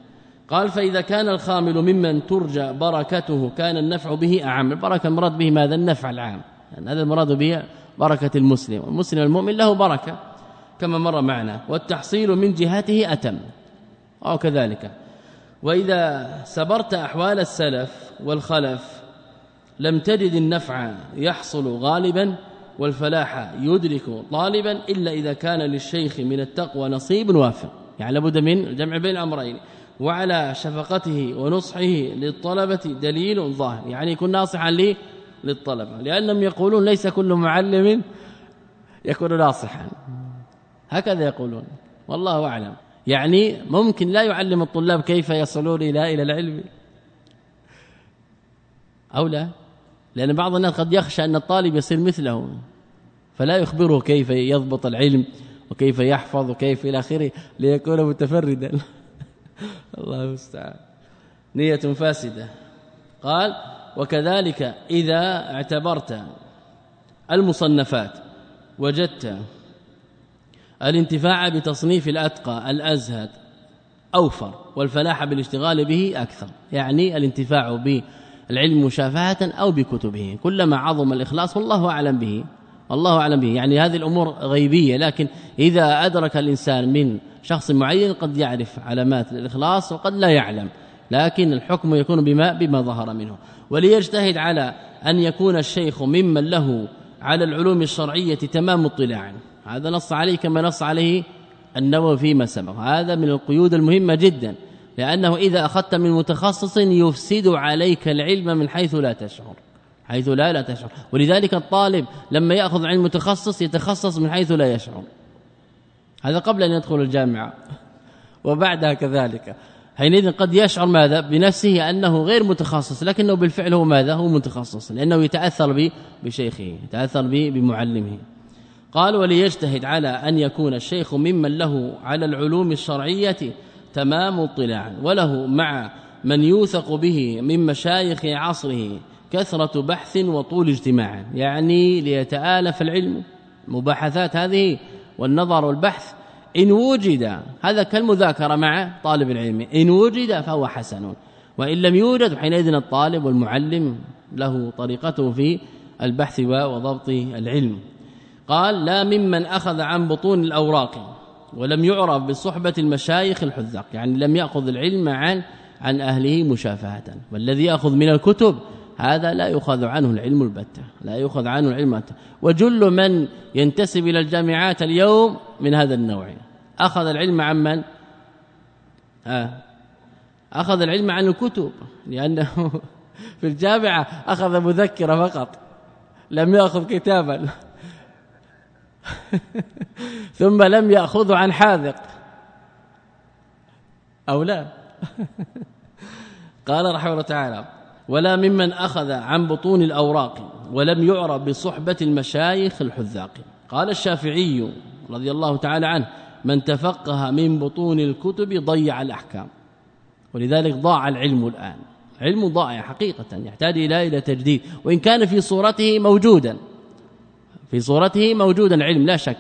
قال فإذا كان الخامل ممن ترجى بركته كان النفع به أعم. البركة المراد به ماذا؟ النفع العام. يعني هذا المراد به بركة المسلم. والمسلم المؤمن له بركة. كما مر معنا والتحصيل من جهته أتم. أو كذلك. وإذا سبرت أحوال السلف والخلف لم تجد النفع يحصل غالبا والفلاح يدرك طالبا إلا إذا كان للشيخ من التقوى نصيب وافر. يعني لابد من الجمع بين الأمرين. وعلى شفقته ونصحه للطلبة دليل ظاهر. يعني يكون ناصحا لي للطلبة. لأنهم يقولون ليس كل معلم يكون ناصحا. هكذا يقولون. والله أعلم. يعني ممكن لا يعلم الطلاب كيف يصلون إلى إلى العلم. أو لا؟ لأن بعض الناس قد يخشى أن الطالب يصير مثله. فلا يخبره كيف يضبط العلم وكيف يحفظ وكيف إلى آخره ليكون متفردا. الله المستعان. نية فاسدة. قال وكذلك إذا اعتبرت المصنفات وجدت الانتفاع بتصنيف الأتقى الأزهد أوفر والفلاح بالاشتغال به أكثر يعني الانتفاع بالعلم مشافهة أو بكتبه كلما عظم الإخلاص والله أعلم به الله أعلم به يعني هذه الأمور غيبية لكن إذا أدرك الإنسان من شخص معين قد يعرف علامات الإخلاص وقد لا يعلم لكن الحكم يكون بما بما ظهر منه. وليجتهد على أن يكون الشيخ ممن له على العلوم الشرعية تمام اطلاع هذا نص عليه كما نص عليه النووي فيما سبق. هذا من القيود المهمة جدا لأنه إذا أخذت من متخصص يفسد عليك العلم من حيث لا تشعر حيث لا لا تشعر. ولذلك الطالب لما يأخذ علم متخصص يتخصص من حيث لا يشعر. هذا قبل أن يدخل الجامعة وبعدها كذلك. حينئذ قد يشعر ماذا؟ بنفسه أنه غير متخصص لكنه بالفعل هو ماذا؟ هو متخصص لأنه يتأثر بشيخه يتأثر بمعلمه. قال وليجتهد على أن يكون الشيخ ممن له على العلوم الشرعية تمام اطلاع وله مع من يوثق به من مشايخ عصره كثرة بحث وطول اجتماع يعني ليتآلف العلم. مباحثات هذه والنظر والبحث إن وجد هذا كالمذاكرة مع طالب العلم إن وجد فهو حسن وإن لم يوجد حينئذ الطالب والمعلم له طريقته في البحث وضبط العلم. قال لا ممن أخذ عن بطون الأوراق ولم يعرف بصحبة المشايخ الحذاق يعني لم يأخذ العلم عن عن أهله مشافهة. والذي يأخذ من الكتب هذا لا يؤخذ عنه العلم البتة لا يؤخذ عنه العلم البتة. وجل من ينتسب إلى الجامعات اليوم من هذا النوع. أخذ العلم عن من؟ آه أخذ العلم عن الكتب لأنه في الجامعة أخذ مذكرة فقط لم يأخذ كتابا. ثم لم ياخذه عن حاذق. أو لا. قال رحمه الله تعالى ولا ممن أخذ عن بطون الأوراق ولم يعرف بصحبة المشايخ الحذاق. قال الشافعي رضي الله تعالى عنه من تفقه من بطون الكتب ضيع الأحكام. ولذلك ضاع العلم الآن. علم ضائع حقيقة يحتاج إلى إلى تجديد. وإن كان في صورته موجودا. في صورته موجودا العلم لا شك.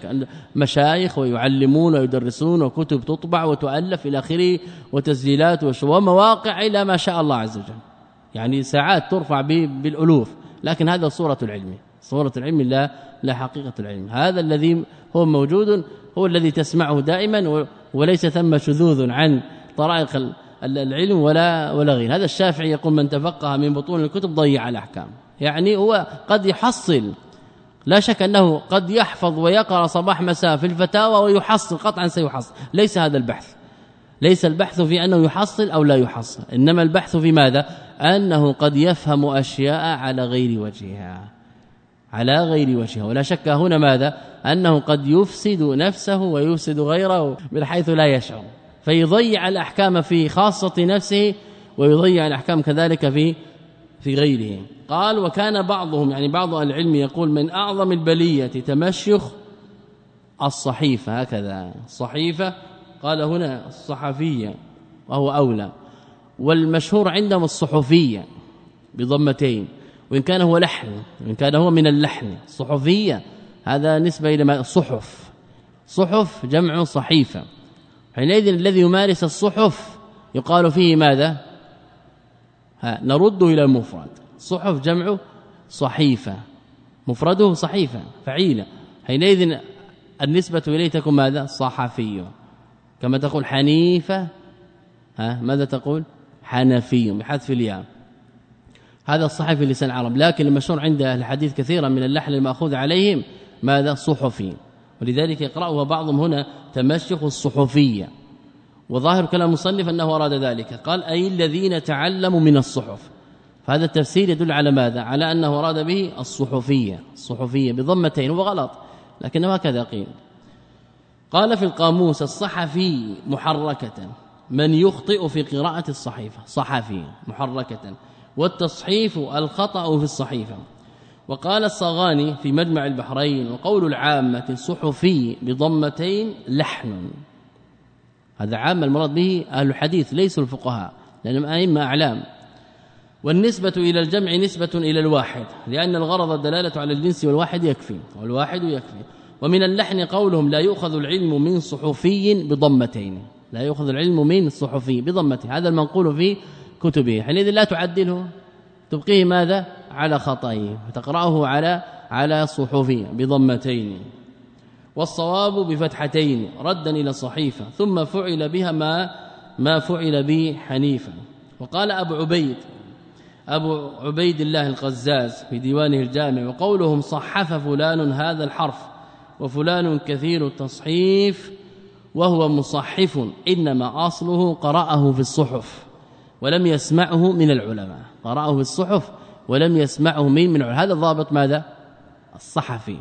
مشايخ ويعلمون ويدرسون وكتب تطبع وتؤلف إلى آخره وتسجيلات ومواقع إلى ما شاء الله عز وجل. يعني ساعات ترفع بالألوف. لكن هذا صورة العلم. صورة العلم لا لا حقيقة العلم. هذا الذي هو موجود هو الذي تسمعه دائما وليس ثم شذوذ عن طرائق العلم ولا ولا غير. هذا الشافعي يقول من تفقه من بطون الكتب ضيع الأحكام. يعني هو قد يحصل لا شك أنه قد يحفظ ويقرأ صباح مساء في الفتاوى ويحصل قطعا سيحصل. ليس هذا البحث. ليس البحث في أنه يحصل أو لا يحصل. إنما البحث في ماذا؟ أنه قد يفهم أشياء على غير وجهها. على غير وجهها. ولا شك هنا ماذا؟ أنه قد يفسد نفسه ويفسد غيره من حيث لا يشعر. فيضيع الأحكام في خاصة نفسه ويضيع الأحكام كذلك في في غيره. قال وكان بعضهم يعني بعض العلم يقول من أعظم البلية تمشخ الصحيفة هكذا. الصحيفة قال هنا الصحفية وهو أولى. والمشهور عندهم الصحفية بضمتين وإن كان هو لحن وإن كان هو من اللحن. الصحفية هذا نسبة إلى ما صحف. صحف جمع صحيفة. حينئذ الذي يمارس الصحف يقال فيه ماذا؟ ها نرد إلى المفرد صحف جمع صحيفة. مفرده صحيفة فعيلة. حينئذ النسبة إليه تكون ماذا؟ صحفي. كما تقول حنيفة. ها ماذا تقول؟ حنفي بحذف الياء. هذا الصحيح في لسان العرب. لكن المشهور عند أهل الحديث كثيرا من اللحن المأخوذ عليهم ماذا؟ صحفي. ولذلك يقرأها بعضهم هنا تمشخ الصحفية. وظاهر كلام المصنف أنه أراد ذلك. قال أي الذين تعلموا من الصحف. فهذا التفسير يدل على ماذا؟ على أنه أراد به الصحفية الصحفية بضمتين هو غلط لكنه هكذا قيل. قال في القاموس الصحفي محركة من يخطئ في قراءة الصحيفة. صحفي محركة والتصحيف الخطأ في الصحيفة. وقال الصغاني في مجمع البحرين وقول العامة صحفي بضمتين لحن. هذا عام المراد به أهل الحديث ليسوا الفقهاء لأنهم أئمة أعلام. والنسبة إلى الجمع نسبة إلى الواحد لأن الغرض الدلالة على الجنس والواحد يكفي والواحد يكفي. ومن اللحن قولهم لا يؤخذ العلم من صحفي بضمتين لا يؤخذ العلم من صحفي بضمتين هذا المنقول في كتبه. حينئذ لا تعدله. تبقيه ماذا؟ على خطئه. وتقراه على على صحفي بضمتين. والصواب بفتحتين ردا إلى الصحيفه ثم فعل بها ما ما فعل به حنيفا. وقال أبو عبيد أبو عبيد الله القزاز في ديوانه الجامع وقولهم صحف فلان هذا الحرف وفلان كثير التصحيف وهو مصحف إنما أصله قرأه في الصحف ولم يسمعه من العلماء. قرأه في الصحف ولم يسمعه من من هذا الضابط ماذا؟ الصحفي.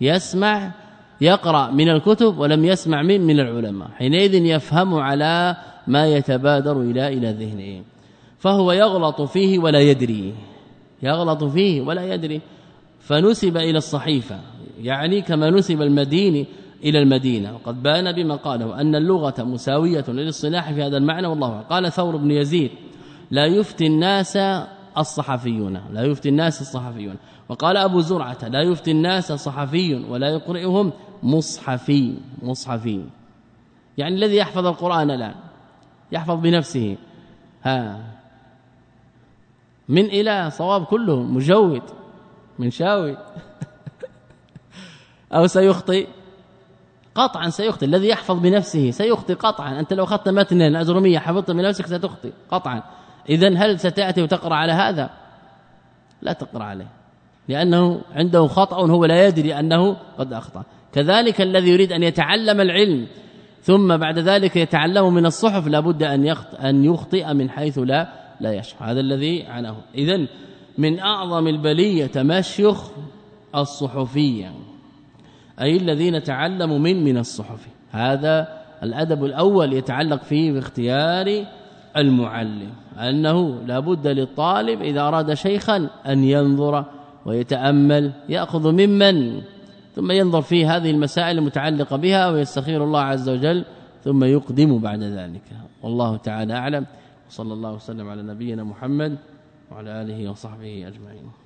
يسمع يقرأ من الكتب ولم يسمع من من العلماء حينئذ يفهم على ما يتبادر إلى إلى ذهنه. فهو يغلط فيه ولا يدري. يغلط فيه ولا يدري. فنسب إلى الصحيفة يعني كما نسب المديني إلى المدينة. وقد بان بما قاله أن اللغة مساوية للاصطلاح في هذا المعنى والله قال ثور بن يزيد لا يفتي الناس الصحفيون لا يفتي الناس الصحفيون. وقال أبو زرعة لا يفتي الناس صحفي ولا يقرئهم مصحفي مصحفي. يعني الذي يحفظ القرآن الآن يحفظ بنفسه. ها. من إلى صواب كله مجود من شاوي. أو سيخطئ. قطعا سيخطئ. الذي يحفظ بنفسه سيخطئ قطعا. أنت لو أخذت متنا الأجرمية حفظت بنفسك ستخطئ قطعا. اذا هل ستأتي وتقرأ على هذا؟ لا تقرأ عليه. لأنه عنده خطأ هو لا يدري أنه قد أخطأ. كذلك الذي يريد أن يتعلم العلم ثم بعد ذلك يتعلم من الصحف لابد أن يخطئ أن يخطئ من حيث لا لا يشعر. هذا الذي عنه اذا من أعظم البلية تمشخ الصحفية أي الذين تعلموا من من الصحف. هذا الأدب الأول يتعلق فيه باختيار المعلم أنه لابد للطالب إذا أراد شيخا أن ينظر ويتأمل يأخذ ممن؟ ثم ينظر في هذه المسائل المتعلقة بها ويستخير الله عز وجل ثم يقدم بعد ذلك. والله تعالى أعلم. وصلى الله وسلم على نبينا محمد وعلى آله وصحبه أجمعين.